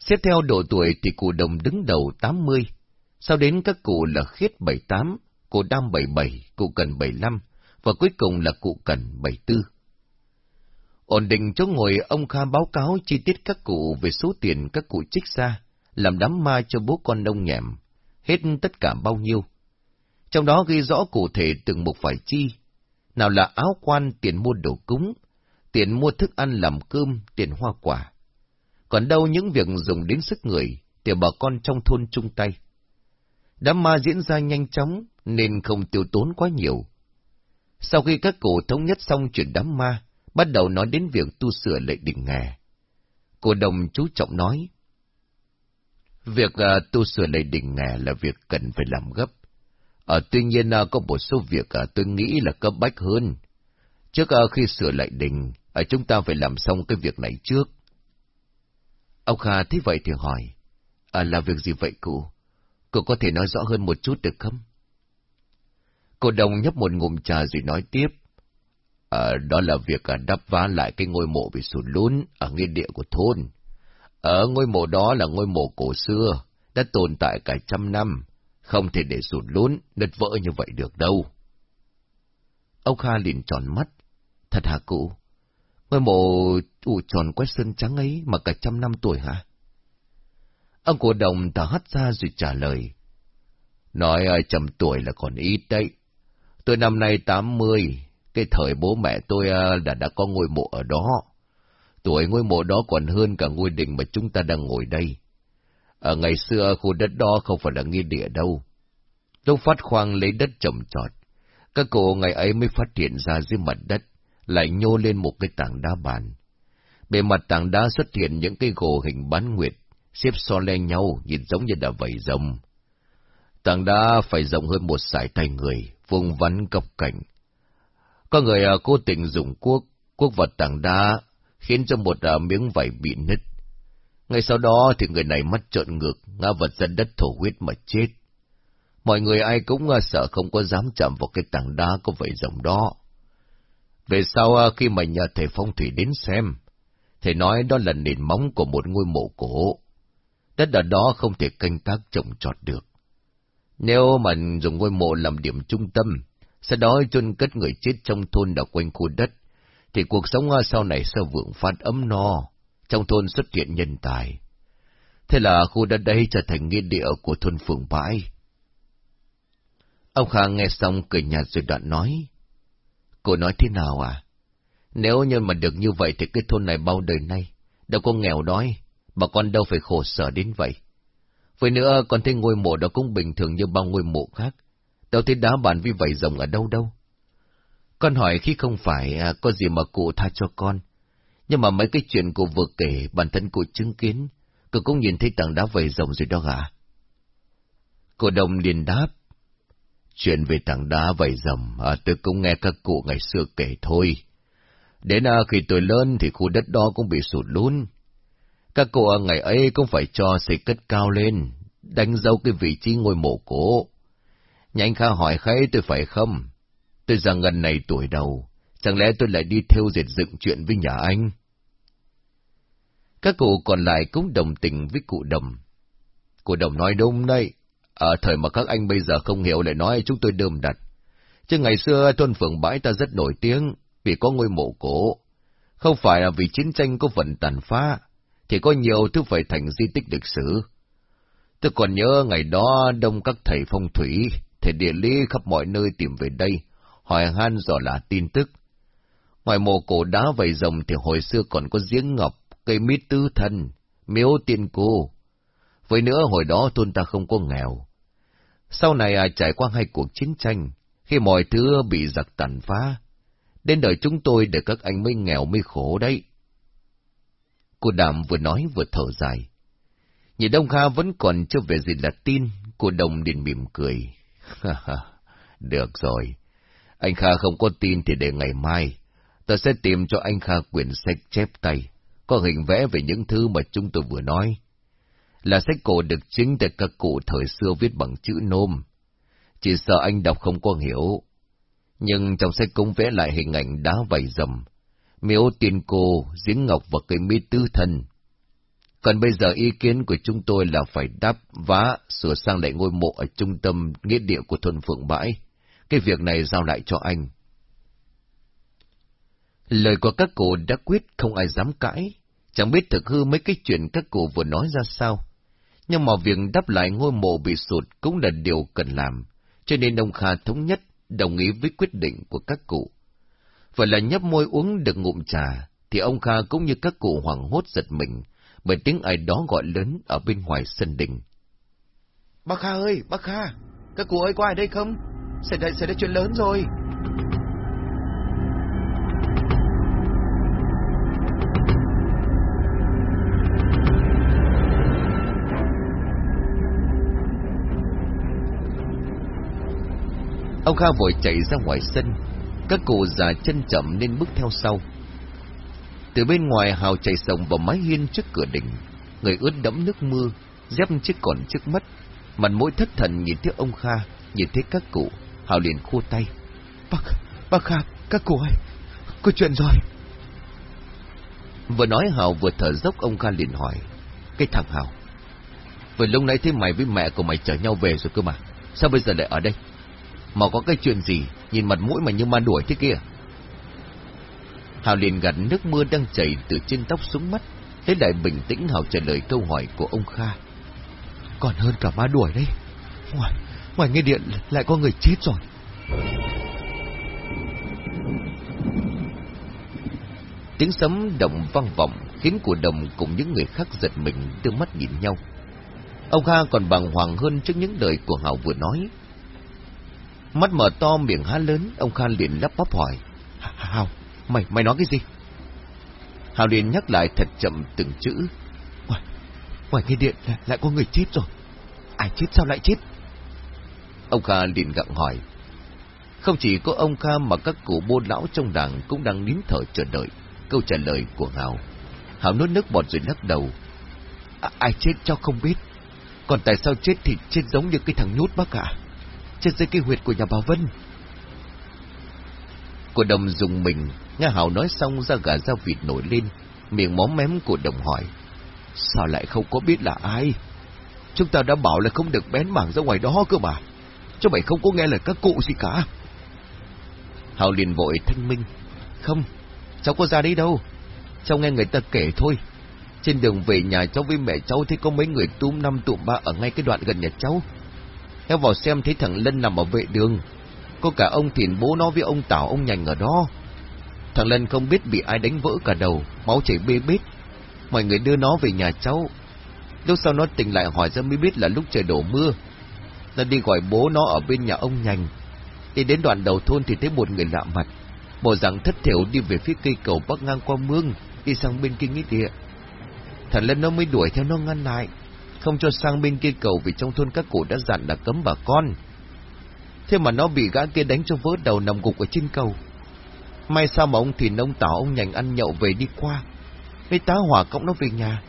Xếp theo độ tuổi thì cụ đồng đứng đầu 80, sau đến các cụ là khiết 78, cụ đam 77, cụ cần 75, và cuối cùng là cụ cần 74. Ổn định chỗ ngồi, ông Kha báo cáo chi tiết các cụ về số tiền các cụ trích ra, làm đám ma cho bố con đông nhẹm, hết tất cả bao nhiêu. Trong đó ghi rõ cụ thể từng mục phải chi, nào là áo quan, tiền mua đồ cúng, tiền mua thức ăn làm cơm, tiền hoa quả. Còn đâu những việc dùng đến sức người, thì bà con trong thôn chung tay. Đám ma diễn ra nhanh chóng, nên không tiêu tốn quá nhiều. Sau khi các cổ thống nhất xong chuyện đám ma, bắt đầu nói đến việc tu sửa lệ đình nghề. Cô đồng chú trọng nói, Việc uh, tu sửa lệ đình nghề là việc cần phải làm gấp. Uh, tuy nhiên ờ, có một số việc ờ, tôi nghĩ là cấp bách hơn. Trước khi sửa lại đình, chúng ta phải làm xong cái việc này trước. Ông Kha thấy vậy thì hỏi, À là việc gì vậy cụ? Cụ có thể nói rõ hơn một chút được không? Cô đồng nhấp một ngụm trà rồi nói tiếp. À, đó là việc à, đắp vá lại cái ngôi mộ bị sụt lún ở nghĩa địa của thôn. Ở ngôi mộ đó là ngôi mộ cổ xưa, đã tồn tại cả trăm năm, không thể để sụt lún, nứt vỡ như vậy được đâu. Ông Kha liền tròn mắt. Thật hả cụ? Ngôi mộ ủ tròn quét sơn trắng ấy mà cả trăm năm tuổi hả? Ông cổ đồng thở hắt ra rồi trả lời. Nói trăm tuổi là còn ít đấy. Tôi năm nay tám mươi, cái thời bố mẹ tôi à, đã đã có ngôi mộ ở đó. Tuổi ngôi mộ đó còn hơn cả ngôi đình mà chúng ta đang ngồi đây. Ở ngày xưa khu đất đó không phải là nghi địa đâu. Lúc phát khoang lấy đất trồng trọt, các cụ ngày ấy mới phát hiện ra dưới mặt đất, lại nhô lên một cái tảng đá bàn. Bề mặt tảng đá xuất hiện những cái gỗ hình bán nguyệt, xếp so le nhau, nhìn giống như là vầy rồng. Tảng đá phải rộng hơn một sải tay người, vuông vắn cọc cảnh. Có người à, cố tình dùng cuốc, cuốc vào tảng đá, khiến cho một à, miếng vải bị nứt. Ngay sau đó thì người này mắt trợn ngược, ngã vật ra đất thổ huyết mà chết. Mọi người ai cũng à, sợ không có dám chạm vào cái tảng đá có vảy rồng đó. Về sau à, khi mà nhờ thầy phong thủy đến xem, thầy nói đó là nền móng của một ngôi mộ cổ. Đất ở đó không thể canh tác trồng trọt được. Nếu mà dùng ngôi mộ làm điểm trung tâm, sau đó chôn cất người chết trong thôn đã quanh khu đất, thì cuộc sống à, sau này sẽ vượng phát ấm no, trong thôn xuất hiện nhân tài. Thế là khu đất đây trở thành nghĩa địa của thôn phường bãi. Ông Kha nghe xong cười nhạt rồi đoạn nói. Cô nói thế nào à? Nếu như mà được như vậy thì cái thôn này bao đời nay, đâu có nghèo đói, bà con đâu phải khổ sở đến vậy. Với nữa, con thấy ngôi mộ đó cũng bình thường như bao ngôi mộ khác. Đâu thấy đá bàn vi vậy rồng ở đâu đâu. Con hỏi khi không phải à, có gì mà cụ tha cho con. Nhưng mà mấy cái chuyện cô vừa kể, bản thân cô chứng kiến, cô cũng nhìn thấy tảng đá vầy rồng rồi đó hả? Cô đồng liền đáp. Chuyện về tảng đá vầy rồng, à, tôi cũng nghe các cụ ngày xưa kể thôi. Đến à, khi tôi lớn thì khu đất đó cũng bị sụt lún. Các cụ ở ngày ấy cũng phải cho xây cất cao lên, đánh dấu cái vị trí ngôi mộ cổ. Nhanh Kha hỏi khấy tôi phải không? Tôi rằng gần này tuổi đầu, chẳng lẽ tôi lại đi theo dệt dựng chuyện với nhà anh? Các cụ còn lại cũng đồng tình với cụ đồng. Cụ đồng nói đúng đấy, ở thời mà các anh bây giờ không hiểu lại nói chúng tôi đơm đặt. Chứ ngày xưa thôn phường bãi ta rất nổi tiếng vì có ngôi mộ cổ. Không phải là vì chiến tranh có phần tàn phá, thì có nhiều thứ phải thành di tích lịch sử. Tôi còn nhớ ngày đó đông các thầy phong thủy, thầy địa lý khắp mọi nơi tìm về đây, hỏi han dò là tin tức. Ngoài mộ cổ đá vầy rồng thì hồi xưa còn có giếng ngọc, cây mít tư thân, miếu tiên cô. Với nữa hồi đó thôn ta không có nghèo. Sau này à, trải qua hai cuộc chiến tranh, khi mọi thứ bị giặc tàn phá, đến đời chúng tôi để các anh mới nghèo mới khổ đấy. Cô Đàm vừa nói vừa thở dài. Nhìn Đông Kha vẫn còn chưa về gì là tin, cô Đồng liền mỉm cười. Được rồi, anh Kha không có tin thì để ngày mai, ta sẽ tìm cho anh Kha quyển sách chép tay, có hình vẽ về những thứ mà chúng tôi vừa nói. Là sách cổ được chính từ các cụ thời xưa viết bằng chữ nôm. Chỉ sợ anh đọc không có hiểu. Nhưng trong sách cũng vẽ lại hình ảnh đá vầy rầm, miếu tiên cô, giếng ngọc và cây mi tư thân. Còn bây giờ ý kiến của chúng tôi là phải đắp vá, sửa sang lại ngôi mộ ở trung tâm nghĩa địa của thôn Phượng Bãi. Cái việc này giao lại cho anh. Lời của các cụ đã quyết không ai dám cãi, chẳng biết thực hư mấy cái chuyện các cụ vừa nói ra sao. Nhưng mà việc đắp lại ngôi mộ bị sụt cũng là điều cần làm, cho nên ông Kha thống nhất đồng ý với quyết định của các cụ. Vậy là nhấp môi uống được ngụm trà, thì ông Kha cũng như các cụ hoảng hốt giật mình, bởi tiếng ai đó gọi lớn ở bên ngoài sân đình. Bác Kha ơi, bác Kha, các cụ ơi có ai đây không? Xảy ra, xảy ra chuyện lớn rồi. Ông Kha vội chạy ra ngoài sân, các cụ già chân chậm nên bước theo sau. Từ bên ngoài hào chạy sồng vào mái hiên trước cửa đỉnh, người ướt đẫm nước mưa, dép chiếc còn trước mắt, mặt mũi thất thần nhìn thấy ông Kha, nhìn thấy các cụ, hào liền khua tay. Bác, bác Kha, các cụ ơi, có chuyện rồi. Vừa nói Hào vừa thở dốc ông Kha liền hỏi, cái thằng Hào, vừa lúc nãy thấy mày với mẹ của mày chở nhau về rồi cơ mà, sao bây giờ lại ở đây? Mà có cái chuyện gì, nhìn mặt mũi mà như ma đuổi thế kia. Hào liền gạt nước mưa đang chảy từ trên tóc xuống mắt, thế lại bình tĩnh Hào trả lời câu hỏi của ông Kha. Còn hơn cả ma đuổi đấy. Ngoài, ngoài nghe điện lại có người chết rồi. Tiếng sấm động vang vọng khiến của đồng cùng những người khác giật mình đưa mắt nhìn nhau. Ông Kha còn bàng hoàng hơn trước những lời của Hào vừa nói. Mắt mở to miệng há lớn, ông Kha liền lắp bắp hỏi. Hào, mày, mày nói cái gì? Hào liền nhắc lại thật chậm từng chữ. Ngoài, ngoài nghe điện lại có người chết rồi. Ai chết sao lại chết? Ông Kha liền gặng hỏi. Không chỉ có ông Kha mà các cụ bôn lão trong đảng cũng đang nín thở chờ đợi câu trả lời của Hào. Hào nuốt nước bọt rồi lắc đầu. À, ai chết cho không biết. Còn tại sao chết thì chết giống như cái thằng nhút bác ạ trên dưới cái huyệt của nhà bà Vân. Của đồng dùng mình, nghe Hào nói xong ra gà ra vịt nổi lên, miệng móm mém của đồng hỏi. Sao lại không có biết là ai? Chúng ta đã bảo là không được bén mảng ra ngoài đó cơ mà. Cho mày không có nghe lời các cụ gì cả. Hào liền vội thanh minh. Không, cháu có ra đấy đâu. Cháu nghe người ta kể thôi. Trên đường về nhà cháu với mẹ cháu thấy có mấy người túm năm tụm ba ở ngay cái đoạn gần nhà cháu. Theo vào xem thấy thằng Lân nằm ở vệ đường. Có cả ông thìn bố nó với ông Tảo ông Nhành ở đó. Thằng Lân không biết bị ai đánh vỡ cả đầu, máu chảy bê bết. Mọi người đưa nó về nhà cháu. Lúc sau nó tỉnh lại hỏi ra mới biết là lúc trời đổ mưa. Nó đi gọi bố nó ở bên nhà ông Nhành. Đi đến đoạn đầu thôn thì thấy một người lạ mặt. Bộ rằng thất thiểu đi về phía cây cầu bắc ngang qua mương, đi sang bên kia nghĩa địa. Thằng Lân nó mới đuổi theo nó ngăn lại, không cho sang bên kia cầu vì trong thôn các cụ đã dặn là cấm bà con. Thế mà nó bị gã kia đánh cho vỡ đầu nằm gục ở trên cầu. May sao mà ông thì ông tảo ông nhành ăn nhậu về đi qua, mới tá hỏa cõng nó về nhà.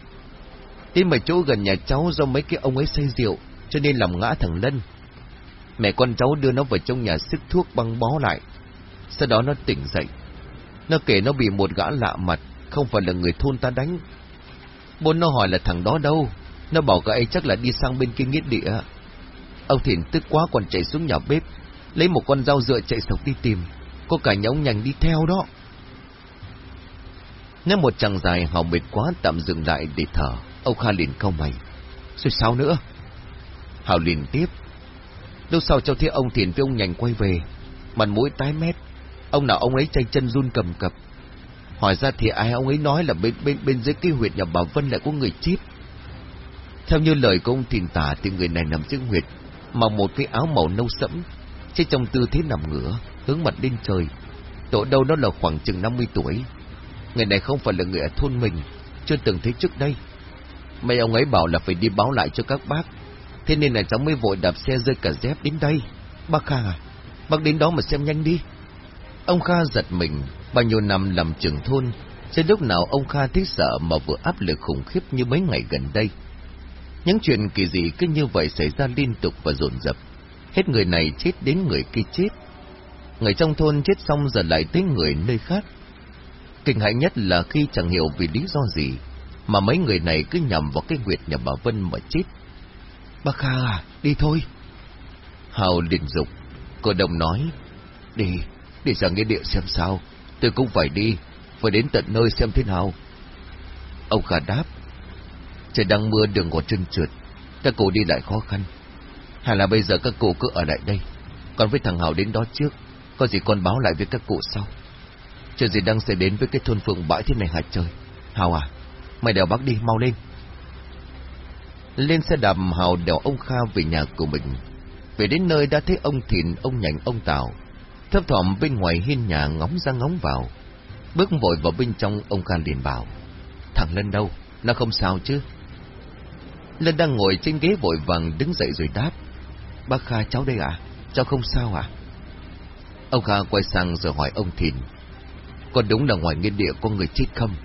Đến mà chỗ gần nhà cháu do mấy cái ông ấy say rượu, cho nên làm ngã thằng Lân. Mẹ con cháu đưa nó vào trong nhà sức thuốc băng bó lại, sau đó nó tỉnh dậy. Nó kể nó bị một gã lạ mặt, không phải là người thôn ta đánh. Bố nó hỏi là thằng đó đâu, nó bảo gã ấy chắc là đi sang bên kia nghĩa địa. Ông Thiện tức quá còn chạy xuống nhà bếp, lấy một con dao dựa chạy sọc đi tìm, có cả nhóm nhành đi theo đó. Nếu một chặng dài hào mệt quá tạm dừng lại để thở, ông Kha liền câu mày. Rồi sao nữa? Hào liền tiếp. Lúc sau cháu thấy ông Thiện với ông nhành quay về, mặt mũi tái mét. Ông nào ông ấy tay chân run cầm cập. Hỏi ra thì ai ông ấy nói là bên bên bên dưới cái huyệt nhà bà Vân lại có người chết. Theo như lời của ông Thìn tả thì người này nằm dưới huyệt, mặc một cái áo màu nâu sẫm, chết trong tư thế nằm ngửa, hướng mặt lên trời. Tổ đâu đó là khoảng chừng 50 tuổi. Người này không phải là người ở thôn mình, chưa từng thấy trước đây. Mấy ông ấy bảo là phải đi báo lại cho các bác. Thế nên là cháu mới vội đạp xe rơi cả dép đến đây. Bác Kha à, bác đến đó mà xem nhanh đi. Ông Kha giật mình, bao nhiêu năm làm trưởng thôn, trên lúc nào ông Kha thấy sợ mà vừa áp lực khủng khiếp như mấy ngày gần đây. Những chuyện kỳ dị cứ như vậy xảy ra liên tục và dồn dập. Hết người này chết đến người kia chết. Người trong thôn chết xong giờ lại tới người nơi khác. Kinh hại nhất là khi chẳng hiểu vì lý do gì, mà mấy người này cứ nhầm vào cái huyệt nhà bà Vân mà chết. Bác Kha à, đi thôi. Hào liền dục, cô đồng nói, đi, đi ra nghĩa địa xem sao, tôi cũng phải đi, phải đến tận nơi xem thế nào. Ông Kha đáp, trời đang mưa đường còn trơn trượt, các cụ đi lại khó khăn. Hay là bây giờ các cụ cứ ở lại đây, còn với thằng Hào đến đó trước, có gì con báo lại với các cụ sau. Chuyện gì đang xảy đến với cái thôn phượng bãi thế này hả trời? Hào à, mày đèo bác đi, mau lên. Lên xe đạp Hào đèo ông Kha về nhà của mình. Về đến nơi đã thấy ông Thìn, ông Nhành, ông Tào. Thấp thỏm bên ngoài hiên nhà ngóng ra ngóng vào. Bước vội vào bên trong, ông Kha liền bảo. Thằng Lân đâu? Nó không sao chứ? Lân đang ngồi trên ghế vội vàng đứng dậy rồi đáp. Bác Kha cháu đây à? Cháu không sao à? Ông Kha quay sang rồi hỏi ông Thìn. Còn đúng là ngoài nghiên địa có người chết không?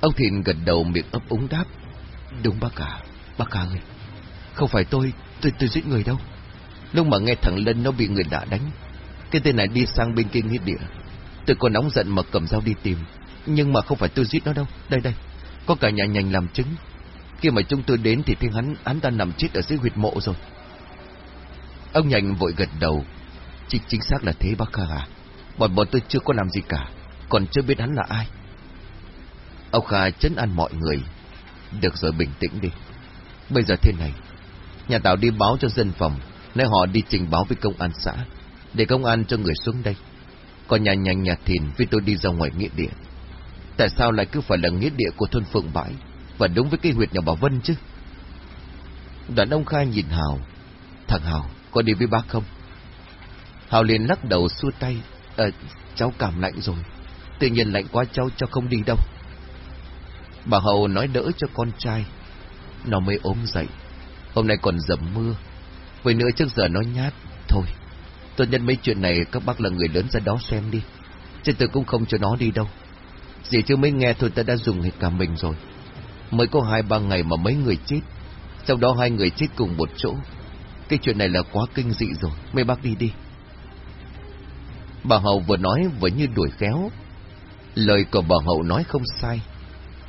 Ông Thìn gật đầu miệng ấp úng đáp. Đúng bác cả, bác cả ơi. Không phải tôi, tôi tôi giết người đâu. Lúc mà nghe thằng Lân nó bị người đã đánh, cái tên này đi sang bên kia nghĩa địa. Tôi còn nóng giận mà cầm dao đi tìm. Nhưng mà không phải tôi giết nó đâu. Đây đây, có cả nhà nhành làm chứng. Khi mà chúng tôi đến thì thiên hắn, hắn ta nằm chết ở dưới huyệt mộ rồi. Ông nhành vội gật đầu. Chính, chính xác là thế bác Kha à. Bọn bọn tôi chưa có làm gì cả, còn chưa biết hắn là ai. Ông Kha chấn an mọi người. Được rồi bình tĩnh đi. Bây giờ thế này, nhà Tào đi báo cho dân phòng, nơi họ đi trình báo với công an xã, để công an cho người xuống đây. Còn nhà nhanh nhà thìn vì tôi đi ra ngoài nghĩa địa. Tại sao lại cứ phải là nghĩa địa của thôn Phượng Bãi, và đúng với cái huyệt nhà Bảo Vân chứ? Đoạn ông khai nhìn Hào. Thằng Hào, có đi với bác không? Hào liền lắc đầu xua tay. Ờ, cháu cảm lạnh rồi. Tự nhiên lạnh quá cháu cho không đi đâu. Bà Hậu nói đỡ cho con trai. Nó mới ốm dậy. Hôm nay còn dầm mưa. Với nữa trước giờ nó nhát. Thôi, tôi nhân mấy chuyện này các bác là người lớn ra đó xem đi. Chứ tôi cũng không cho nó đi đâu. Dì chưa mới nghe thôi ta đã dùng hết cả mình rồi. Mới có hai ba ngày mà mấy người chết. Trong đó hai người chết cùng một chỗ. Cái chuyện này là quá kinh dị rồi. Mấy bác đi đi. Bà Hậu vừa nói vừa như đuổi khéo. Lời của bà Hậu nói không sai.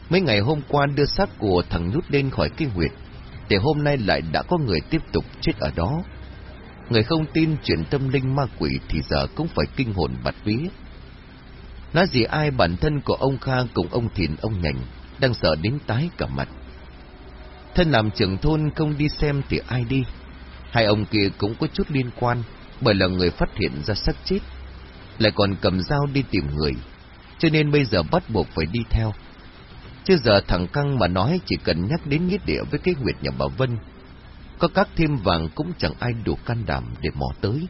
Mấy ngày hôm qua đưa xác của thằng nhút lên khỏi cái huyệt, thì hôm nay lại đã có người tiếp tục chết ở đó. Người không tin chuyện tâm linh ma quỷ thì giờ cũng phải kinh hồn bạt vía. Nói gì ai bản thân của ông Kha cùng ông Thìn ông Nhành đang sợ đến tái cả mặt. Thân làm trưởng thôn không đi xem thì ai đi. Hai ông kia cũng có chút liên quan bởi là người phát hiện ra xác chết lại còn cầm dao đi tìm người, cho nên bây giờ bắt buộc phải đi theo. Chứ giờ thằng Căng mà nói chỉ cần nhắc đến nghĩa địa với cái huyệt nhà bà Vân, có các thêm vàng cũng chẳng ai đủ can đảm để mò tới.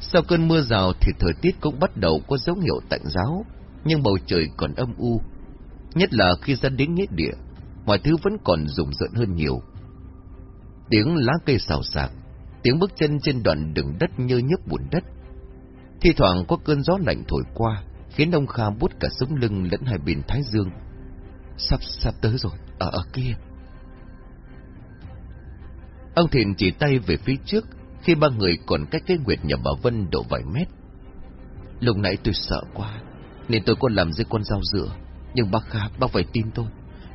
Sau cơn mưa rào thì thời tiết cũng bắt đầu có dấu hiệu tạnh giáo, nhưng bầu trời còn âm u. Nhất là khi ra đến nghĩa địa, mọi thứ vẫn còn rùng rợn hơn nhiều. Tiếng lá cây xào xạc, tiếng bước chân trên đoạn đường đất như nhấp bùn đất, Thi thoảng có cơn gió lạnh thổi qua, khiến ông Kha bút cả sống lưng lẫn hai bên thái dương. Sắp sắp tới rồi, ở ở kia. Ông Thiện chỉ tay về phía trước, khi ba người còn cách cái nguyệt nhà bà Vân độ vài mét. Lúc nãy tôi sợ quá, nên tôi còn làm dưới con dao dựa. Nhưng bác Kha, bác phải tin tôi.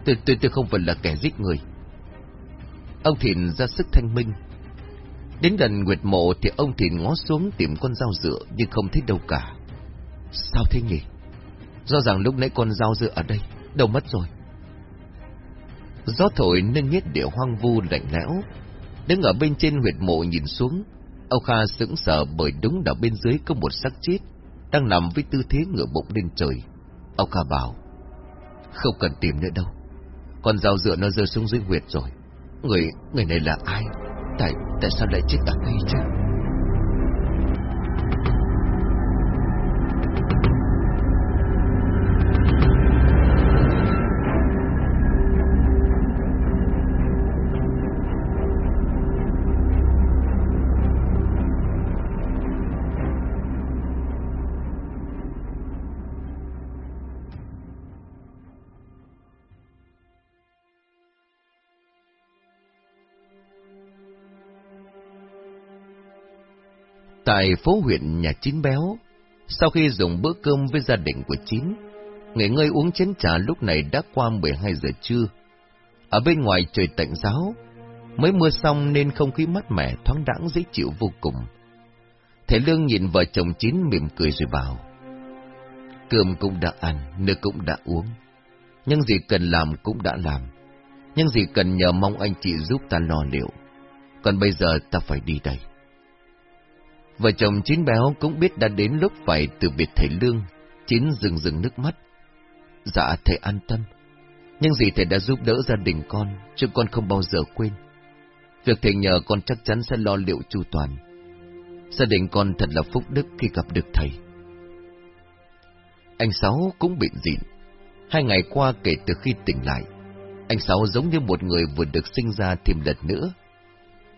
Tôi, tôi, tôi không phải là kẻ giết người. Ông thìn ra sức thanh minh, Đến gần Nguyệt Mộ thì ông Thìn ngó xuống tìm con dao dựa nhưng không thấy đâu cả. Sao thế nhỉ? Do rằng lúc nãy con dao dựa ở đây, đâu mất rồi. Gió thổi nên nhét địa hoang vu lạnh lẽo. Đứng ở bên trên huyệt mộ nhìn xuống, Âu Kha sững sờ bởi đúng đảo bên dưới có một xác chết, đang nằm với tư thế ngửa bụng lên trời. Âu Kha bảo, không cần tìm nữa đâu. Con dao dựa nó rơi xuống dưới huyệt rồi. Người, người này là ai? Tại, tại sao lại chết ở đây chứ? Tại phố huyện nhà Chín Béo, sau khi dùng bữa cơm với gia đình của Chín, nghỉ ngơi uống chén trà lúc này đã qua 12 giờ trưa. Ở bên ngoài trời tạnh giáo, mới mưa xong nên không khí mát mẻ thoáng đãng dễ chịu vô cùng. Thầy Lương nhìn vợ chồng Chín mỉm cười rồi bảo, Cơm cũng đã ăn, nước cũng đã uống, nhưng gì cần làm cũng đã làm, nhưng gì cần nhờ mong anh chị giúp ta lo liệu, còn bây giờ ta phải đi đây. Vợ chồng Chín Béo cũng biết đã đến lúc phải từ biệt thầy Lương, Chín rừng rừng nước mắt. Dạ thầy an tâm, nhưng gì thầy đã giúp đỡ gia đình con, chứ con không bao giờ quên. Việc thầy nhờ con chắc chắn sẽ lo liệu chu toàn. Gia đình con thật là phúc đức khi gặp được thầy. Anh Sáu cũng bệnh dịn. Hai ngày qua kể từ khi tỉnh lại, anh Sáu giống như một người vừa được sinh ra thêm lần nữa.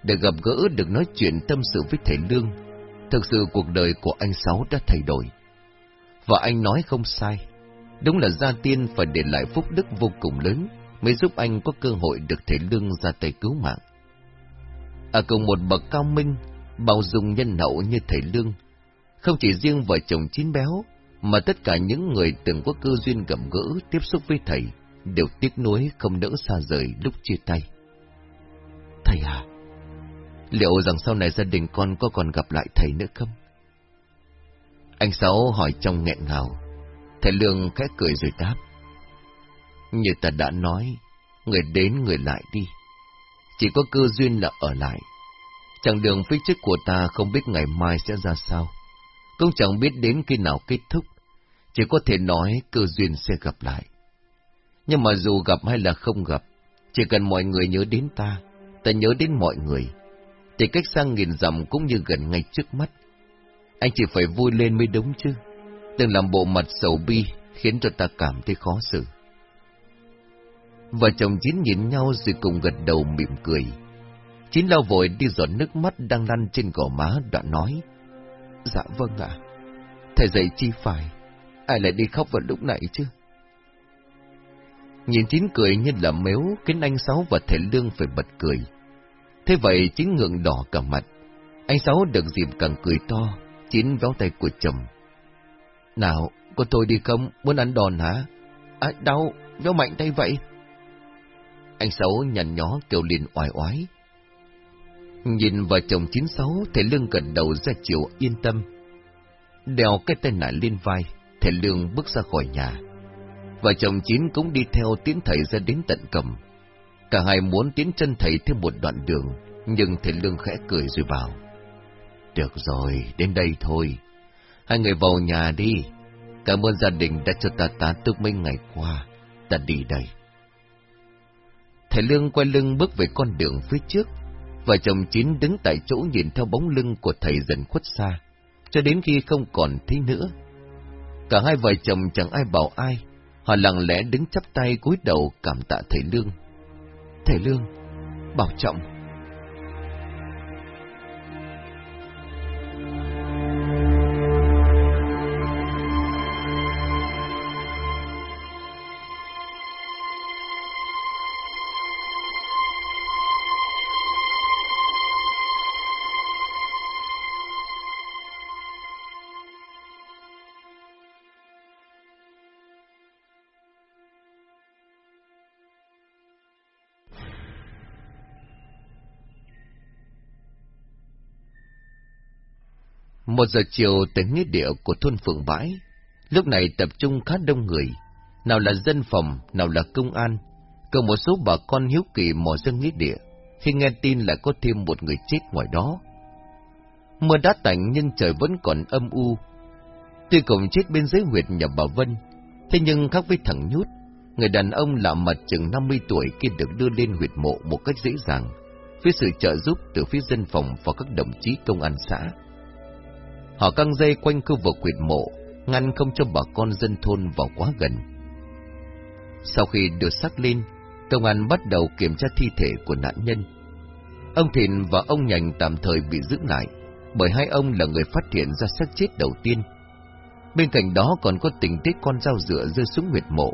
Để gặp gỡ được nói chuyện tâm sự với thầy Lương, Thực sự cuộc đời của anh Sáu đã thay đổi. Và anh nói không sai. Đúng là gia tiên phải để lại phúc đức vô cùng lớn mới giúp anh có cơ hội được thể lương ra tay cứu mạng. Ở cùng một bậc cao minh, bao dung nhân hậu như thầy Lương, không chỉ riêng vợ chồng chín béo, mà tất cả những người từng có cơ duyên gặp gỡ tiếp xúc với thầy, đều tiếc nuối không nỡ xa rời lúc chia tay. Thầy à, Liệu rằng sau này gia đình con có còn gặp lại thầy nữa không? Anh Sáu hỏi trong nghẹn ngào. Thầy Lương khẽ cười rồi đáp. Như ta đã nói, người đến người lại đi. Chỉ có cơ duyên là ở lại. Chẳng đường phía trước của ta không biết ngày mai sẽ ra sao. Cũng chẳng biết đến khi nào kết thúc. Chỉ có thể nói cơ duyên sẽ gặp lại. Nhưng mà dù gặp hay là không gặp, chỉ cần mọi người nhớ đến ta, ta nhớ đến mọi người, thì cách sang nghìn dặm cũng như gần ngay trước mắt. Anh chỉ phải vui lên mới đúng chứ. Đừng làm bộ mặt sầu bi, khiến cho ta cảm thấy khó xử. Vợ chồng Chín nhìn nhau rồi cùng gật đầu mỉm cười. Chín lau vội đi giọt nước mắt đang lăn trên gò má đoạn nói. Dạ vâng ạ. Thầy dạy chi phải. Ai lại đi khóc vào lúc này chứ? Nhìn Chín cười như là mếu, khiến anh Sáu và thầy Lương phải bật cười. Thế vậy chính ngượng đỏ cả mặt. Anh Sáu được dịp càng cười to, chín véo tay của chồng. Nào, có tôi đi không? Muốn ăn đòn hả? À, đau, véo mạnh tay vậy. Anh Sáu nhằn nhó kêu liền oai oái. Nhìn vợ chồng chín sáu, thầy Lương gần đầu ra chiều yên tâm. Đèo cái tay nải lên vai, thầy Lương bước ra khỏi nhà. Vợ chồng chín cũng đi theo tiến thầy ra đến tận cầm. Cả hai muốn tiến chân thầy thêm một đoạn đường, nhưng thầy Lương khẽ cười rồi bảo. Được rồi, đến đây thôi. Hai người vào nhà đi. Cảm ơn gia đình đã cho ta tá túc mấy ngày qua. Ta đi đây. Thầy Lương quay lưng bước về con đường phía trước. Vợ chồng Chín đứng tại chỗ nhìn theo bóng lưng của thầy dần khuất xa, cho đến khi không còn thấy nữa. Cả hai vợ chồng chẳng ai bảo ai, họ lặng lẽ đứng chắp tay cúi đầu cảm tạ thầy Lương. Thầy Lương, bảo trọng. Một giờ chiều tới nghĩa địa của thôn Phượng Bãi, Lúc này tập trung khá đông người, nào là dân phòng, nào là công an, còn một số bà con hiếu kỳ mò dân nghĩa địa, khi nghe tin lại có thêm một người chết ngoài đó. Mưa đã tạnh nhưng trời vẫn còn âm u. Tuy cổng chết bên dưới huyệt nhà bà Vân, thế nhưng khác với thằng nhút, người đàn ông lạ mặt chừng 50 tuổi kia được đưa lên huyệt mộ một cách dễ dàng, với sự trợ giúp từ phía dân phòng và các đồng chí công an xã. Họ căng dây quanh khu vực quyệt mộ, ngăn không cho bà con dân thôn vào quá gần. Sau khi được xác lên, công an bắt đầu kiểm tra thi thể của nạn nhân. Ông Thìn và ông Nhành tạm thời bị giữ lại, bởi hai ông là người phát hiện ra xác chết đầu tiên. Bên cạnh đó còn có tình tiết con dao dựa rơi xuống huyệt mộ,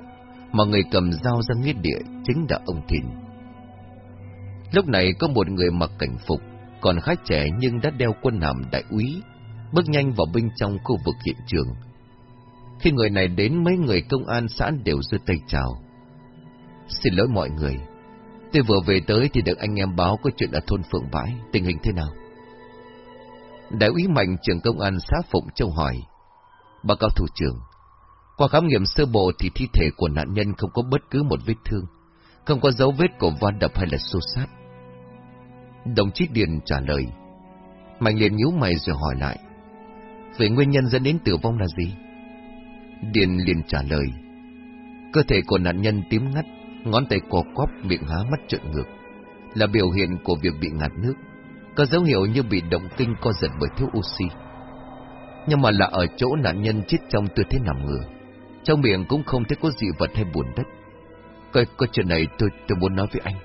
mà người cầm dao ra nghĩa địa chính là ông Thìn. Lúc này có một người mặc cảnh phục, còn khá trẻ nhưng đã đeo quân hàm đại úy, bước nhanh vào bên trong khu vực hiện trường. Khi người này đến mấy người công an xã đều giơ tay chào. Xin lỗi mọi người, tôi vừa về tới thì được anh em báo có chuyện ở thôn Phượng Bãi, tình hình thế nào? Đại úy Mạnh trưởng công an xã Phụng Châu hỏi. Báo cáo thủ trưởng, qua khám nghiệm sơ bộ thì thi thể của nạn nhân không có bất cứ một vết thương, không có dấu vết của va đập hay là xô sát. Đồng chí Điền trả lời. Mạnh liền nhíu mày rồi hỏi lại. Về nguyên nhân dẫn đến tử vong là gì? Điền liền trả lời. Cơ thể của nạn nhân tím ngắt, ngón tay co quắp, miệng há mắt trợn ngược. Là biểu hiện của việc bị ngạt nước. Có dấu hiệu như bị động kinh co giật bởi thiếu oxy. Nhưng mà là ở chỗ nạn nhân chết trong tư thế nằm ngửa. Trong miệng cũng không thấy có dị vật hay buồn đất. Coi có chuyện này tôi tôi muốn nói với anh.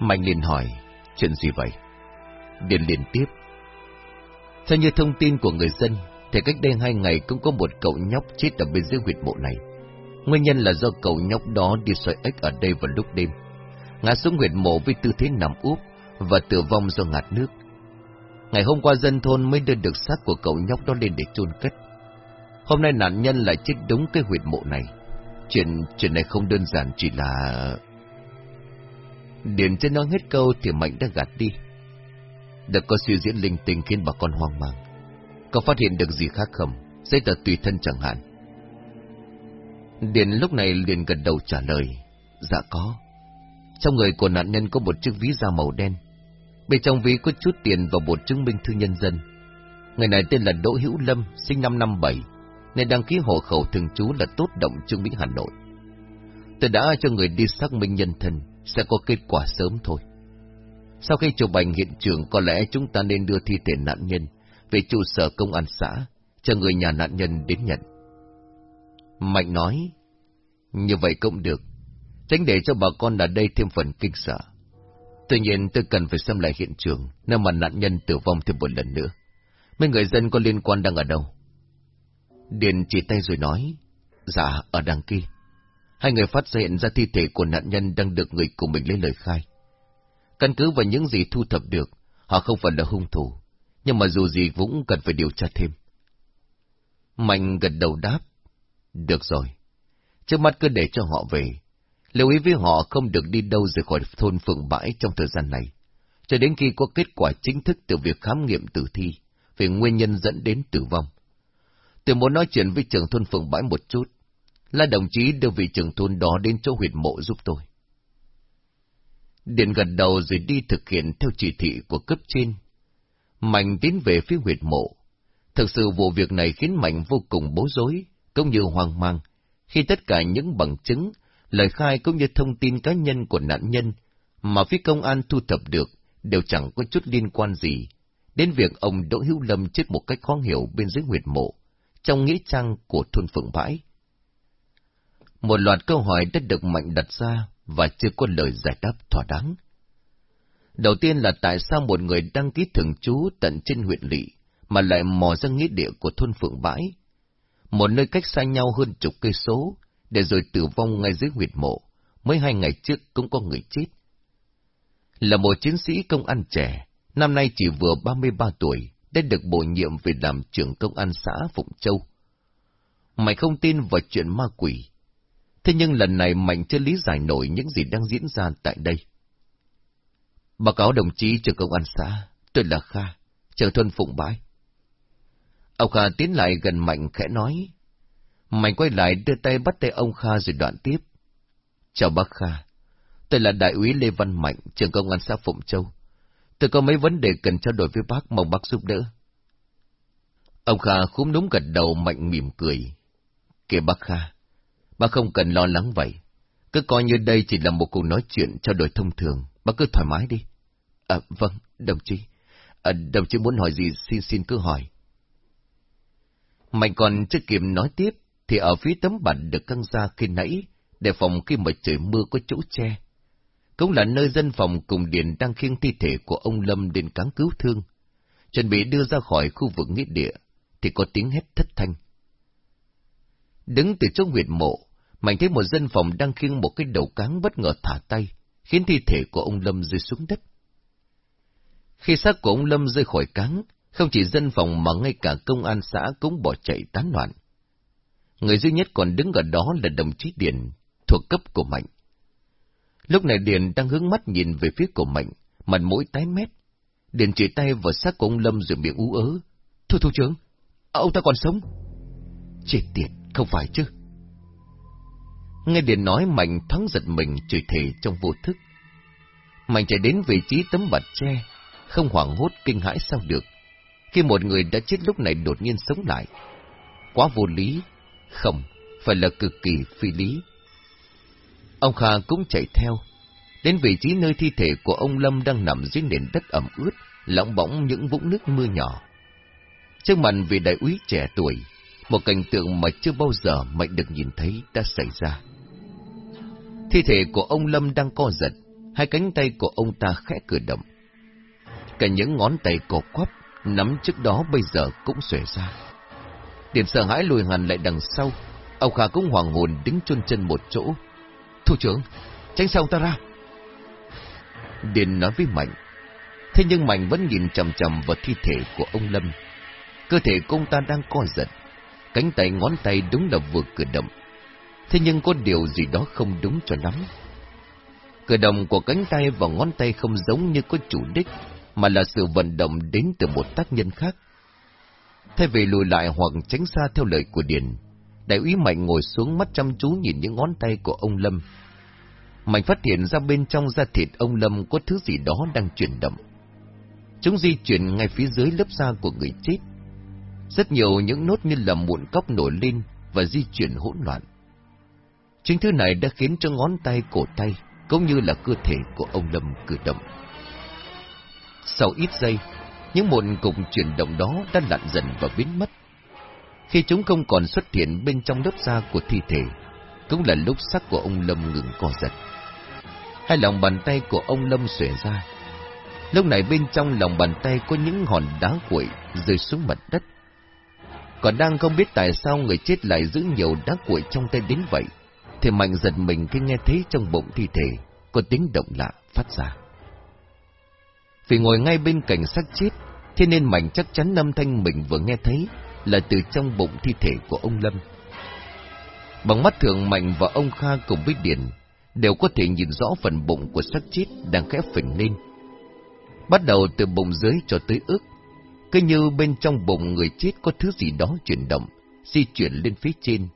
Mạnh liền hỏi, chuyện gì vậy? Điền liền tiếp. Theo như thông tin của người dân, thì cách đây hai ngày cũng có một cậu nhóc chết ở bên dưới huyệt mộ này. Nguyên nhân là do cậu nhóc đó đi xoay ếch ở đây vào lúc đêm. Ngã xuống huyệt mộ với tư thế nằm úp và tử vong do ngạt nước. Ngày hôm qua dân thôn mới đưa được xác của cậu nhóc đó lên để chôn cất. Hôm nay nạn nhân lại chết đúng cái huyệt mộ này. Chuyện chuyện này không đơn giản chỉ là... Điền chưa nói hết câu thì Mạnh đã gạt đi. Đã có suy diễn linh tinh khiến bà con hoang mang. Có phát hiện được gì khác không? Giấy tờ tùy thân chẳng hạn. Điền lúc này liền gật đầu trả lời. Dạ có. Trong người của nạn nhân có một chiếc ví da màu đen. Bên trong ví có chút tiền và một chứng minh thư nhân dân. Người này tên là Đỗ Hữu Lâm, sinh năm năm bảy, nên đăng ký hộ khẩu thường trú là Tốt Động Trương Mỹ Hà Nội. Tôi đã cho người đi xác minh nhân thân, sẽ có kết quả sớm thôi. Sau khi chụp ảnh hiện trường, có lẽ chúng ta nên đưa thi thể nạn nhân về trụ sở công an xã, cho người nhà nạn nhân đến nhận. Mạnh nói, như vậy cũng được, tránh để cho bà con ở đây thêm phần kinh sợ. Tuy nhiên tôi cần phải xem lại hiện trường, nếu mà nạn nhân tử vong thêm một lần nữa. Mấy người dân có liên quan đang ở đâu? Điền chỉ tay rồi nói, dạ, ở đằng kia. Hai người phát hiện ra thi thể của nạn nhân đang được người của mình lấy lời khai. Căn cứ vào những gì thu thập được, họ không phải là hung thủ, nhưng mà dù gì cũng cần phải điều tra thêm. Mạnh gật đầu đáp, được rồi, trước mắt cứ để cho họ về, lưu ý với họ không được đi đâu rời khỏi thôn Phượng Bãi trong thời gian này, cho đến khi có kết quả chính thức từ việc khám nghiệm tử thi về nguyên nhân dẫn đến tử vong. Tôi muốn nói chuyện với trưởng thôn Phượng Bãi một chút, là đồng chí đưa vị trưởng thôn đó đến chỗ huyệt mộ giúp tôi. Điện gật đầu rồi đi thực hiện theo chỉ thị của cấp trên. Mạnh tiến về phía huyệt mộ. Thực sự vụ việc này khiến Mạnh vô cùng bối rối, cũng như hoang mang, khi tất cả những bằng chứng, lời khai cũng như thông tin cá nhân của nạn nhân mà phía công an thu thập được đều chẳng có chút liên quan gì đến việc ông Đỗ Hữu Lâm chết một cách khó hiểu bên dưới huyệt mộ, trong nghĩa trang của thôn Phượng Bãi. Một loạt câu hỏi đã được Mạnh đặt ra và chưa có lời giải đáp thỏa đáng. Đầu tiên là tại sao một người đăng ký thường trú tận trên huyện lỵ mà lại mò ra nghĩa địa của thôn Phượng Bãi, một nơi cách xa nhau hơn chục cây số, để rồi tử vong ngay dưới huyệt mộ, mới hai ngày trước cũng có người chết. Là một chiến sĩ công an trẻ, năm nay chỉ vừa 33 tuổi, đã được bổ nhiệm về làm trưởng công an xã Phụng Châu. Mày không tin vào chuyện ma quỷ, Thế nhưng lần này Mạnh chưa lý giải nổi những gì đang diễn ra tại đây. Báo cáo đồng chí trưởng công an xã, tôi là Kha, trưởng thôn Phụng Bãi. Ông Kha tiến lại gần Mạnh khẽ nói. Mạnh quay lại đưa tay bắt tay ông Kha rồi đoạn tiếp. Chào bác Kha. Tôi là Đại úy Lê Văn Mạnh, trưởng công an xã Phụng Châu. Tôi có mấy vấn đề cần trao đổi với bác, mong bác giúp đỡ. Ông Kha khúm núm gật đầu Mạnh mỉm cười. Kìa bác Kha, bác không cần lo lắng vậy. Cứ coi như đây chỉ là một cuộc nói chuyện cho đổi thông thường, bác cứ thoải mái đi. À, vâng, đồng chí. À, đồng chí muốn hỏi gì xin xin cứ hỏi. Mạnh còn chưa kịp nói tiếp, thì ở phía tấm bản được căng ra khi nãy, để phòng khi mà trời mưa có chỗ che. Cũng là nơi dân phòng cùng điện đang khiêng thi thể của ông Lâm đến cáng cứu thương. Chuẩn bị đưa ra khỏi khu vực nghĩa địa, thì có tiếng hét thất thanh. Đứng từ chỗ nguyệt mộ, Mạnh thấy một dân phòng đang khiêng một cái đầu cáng bất ngờ thả tay, khiến thi thể của ông Lâm rơi xuống đất. Khi xác của ông Lâm rơi khỏi cáng, không chỉ dân phòng mà ngay cả công an xã cũng bỏ chạy tán loạn. Người duy nhất còn đứng ở đó là đồng chí Điền, thuộc cấp của Mạnh. Lúc này Điền đang hướng mắt nhìn về phía của Mạnh, mặt mũi tái mét. Điền chỉ tay vào xác của ông Lâm rồi miệng ú ớ. Thôi thủ trưởng, ông ta còn sống. Chết tiệt, không phải chứ. Nghe điện nói Mạnh thoáng giật mình chửi thề trong vô thức. Mạnh chạy đến vị trí tấm bạt tre, không hoảng hốt kinh hãi sao được. Khi một người đã chết lúc này đột nhiên sống lại. Quá vô lý, không, phải là cực kỳ phi lý. Ông Kha cũng chạy theo, đến vị trí nơi thi thể của ông Lâm đang nằm dưới nền đất ẩm ướt, lỏng bóng những vũng nước mưa nhỏ. Trước mặt vị đại úy trẻ tuổi, một cảnh tượng mà chưa bao giờ Mạnh được nhìn thấy đã xảy ra. Thi thể của ông Lâm đang co giật, hai cánh tay của ông ta khẽ cử động. Cả những ngón tay cổ quắp, nắm trước đó bây giờ cũng xuể ra. Điền sợ hãi lùi hẳn lại đằng sau, ông Kha cũng hoàng hồn đứng chôn chân một chỗ. Thủ trưởng, tránh sau ta ra. Điền nói với Mạnh, thế nhưng Mạnh vẫn nhìn chầm chầm vào thi thể của ông Lâm. Cơ thể của ông ta đang co giật, cánh tay ngón tay đúng là vừa cử động. Thế nhưng có điều gì đó không đúng cho lắm. Cử động của cánh tay và ngón tay không giống như có chủ đích, mà là sự vận động đến từ một tác nhân khác. Thay vì lùi lại hoặc tránh xa theo lời của Điền, đại úy Mạnh ngồi xuống mắt chăm chú nhìn những ngón tay của ông Lâm. Mạnh phát hiện ra bên trong da thịt ông Lâm có thứ gì đó đang chuyển động. Chúng di chuyển ngay phía dưới lớp da của người chết. Rất nhiều những nốt như là mụn cóc nổi lên và di chuyển hỗn loạn. Chính thứ này đã khiến cho ngón tay, cổ tay, cũng như là cơ thể của ông Lâm cử động. Sau ít giây, những mụn cục chuyển động đó đã lặn dần và biến mất. Khi chúng không còn xuất hiện bên trong lớp da của thi thể, cũng là lúc sắc của ông Lâm ngừng co giật. Hai lòng bàn tay của ông Lâm xòe ra. Lúc này bên trong lòng bàn tay có những hòn đá quậy rơi xuống mặt đất. Còn đang không biết tại sao người chết lại giữ nhiều đá cuội trong tay đến vậy, thì Mạnh giật mình khi nghe thấy trong bụng thi thể có tiếng động lạ phát ra. Vì ngồi ngay bên cạnh xác chết, thế nên Mạnh chắc chắn âm thanh mình vừa nghe thấy là từ trong bụng thi thể của ông Lâm. Bằng mắt thường Mạnh và ông Kha cùng với Điền đều có thể nhìn rõ phần bụng của xác chết đang khẽ phình lên. Bắt đầu từ bụng dưới cho tới ức, cứ như bên trong bụng người chết có thứ gì đó chuyển động, di chuyển lên phía trên.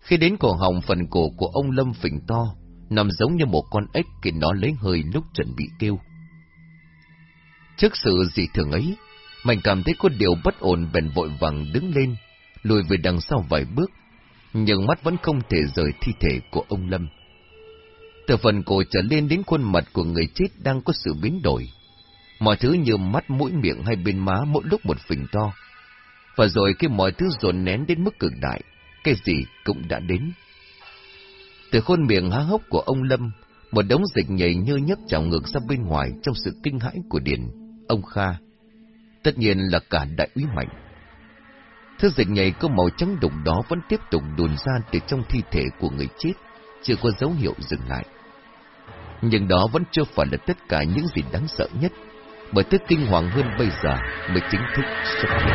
Khi đến cổ họng phần cổ của ông Lâm phình to, nằm giống như một con ếch khi nó lấy hơi lúc chuẩn bị kêu. Trước sự dị thường ấy, Mạnh cảm thấy có điều bất ổn bèn vội vàng đứng lên, lùi về đằng sau vài bước, nhưng mắt vẫn không thể rời thi thể của ông Lâm. Từ phần cổ trở lên đến khuôn mặt của người chết đang có sự biến đổi. Mọi thứ như mắt, mũi, miệng hay bên má mỗi lúc một phình to. Và rồi khi mọi thứ dồn nén đến mức cực đại, cái gì cũng đã đến. Từ khuôn miệng há hốc của ông Lâm, một đống dịch nhảy như nhấc trào ngược ra bên ngoài trong sự kinh hãi của Điền, ông Kha. Tất nhiên là cả đại úy mạnh. Thứ dịch nhảy có màu trắng đục đó vẫn tiếp tục đùn ra từ trong thi thể của người chết, chưa có dấu hiệu dừng lại. Nhưng đó vẫn chưa phải là tất cả những gì đáng sợ nhất, bởi thứ kinh hoàng hơn bây giờ mới chính thức xuất hiện.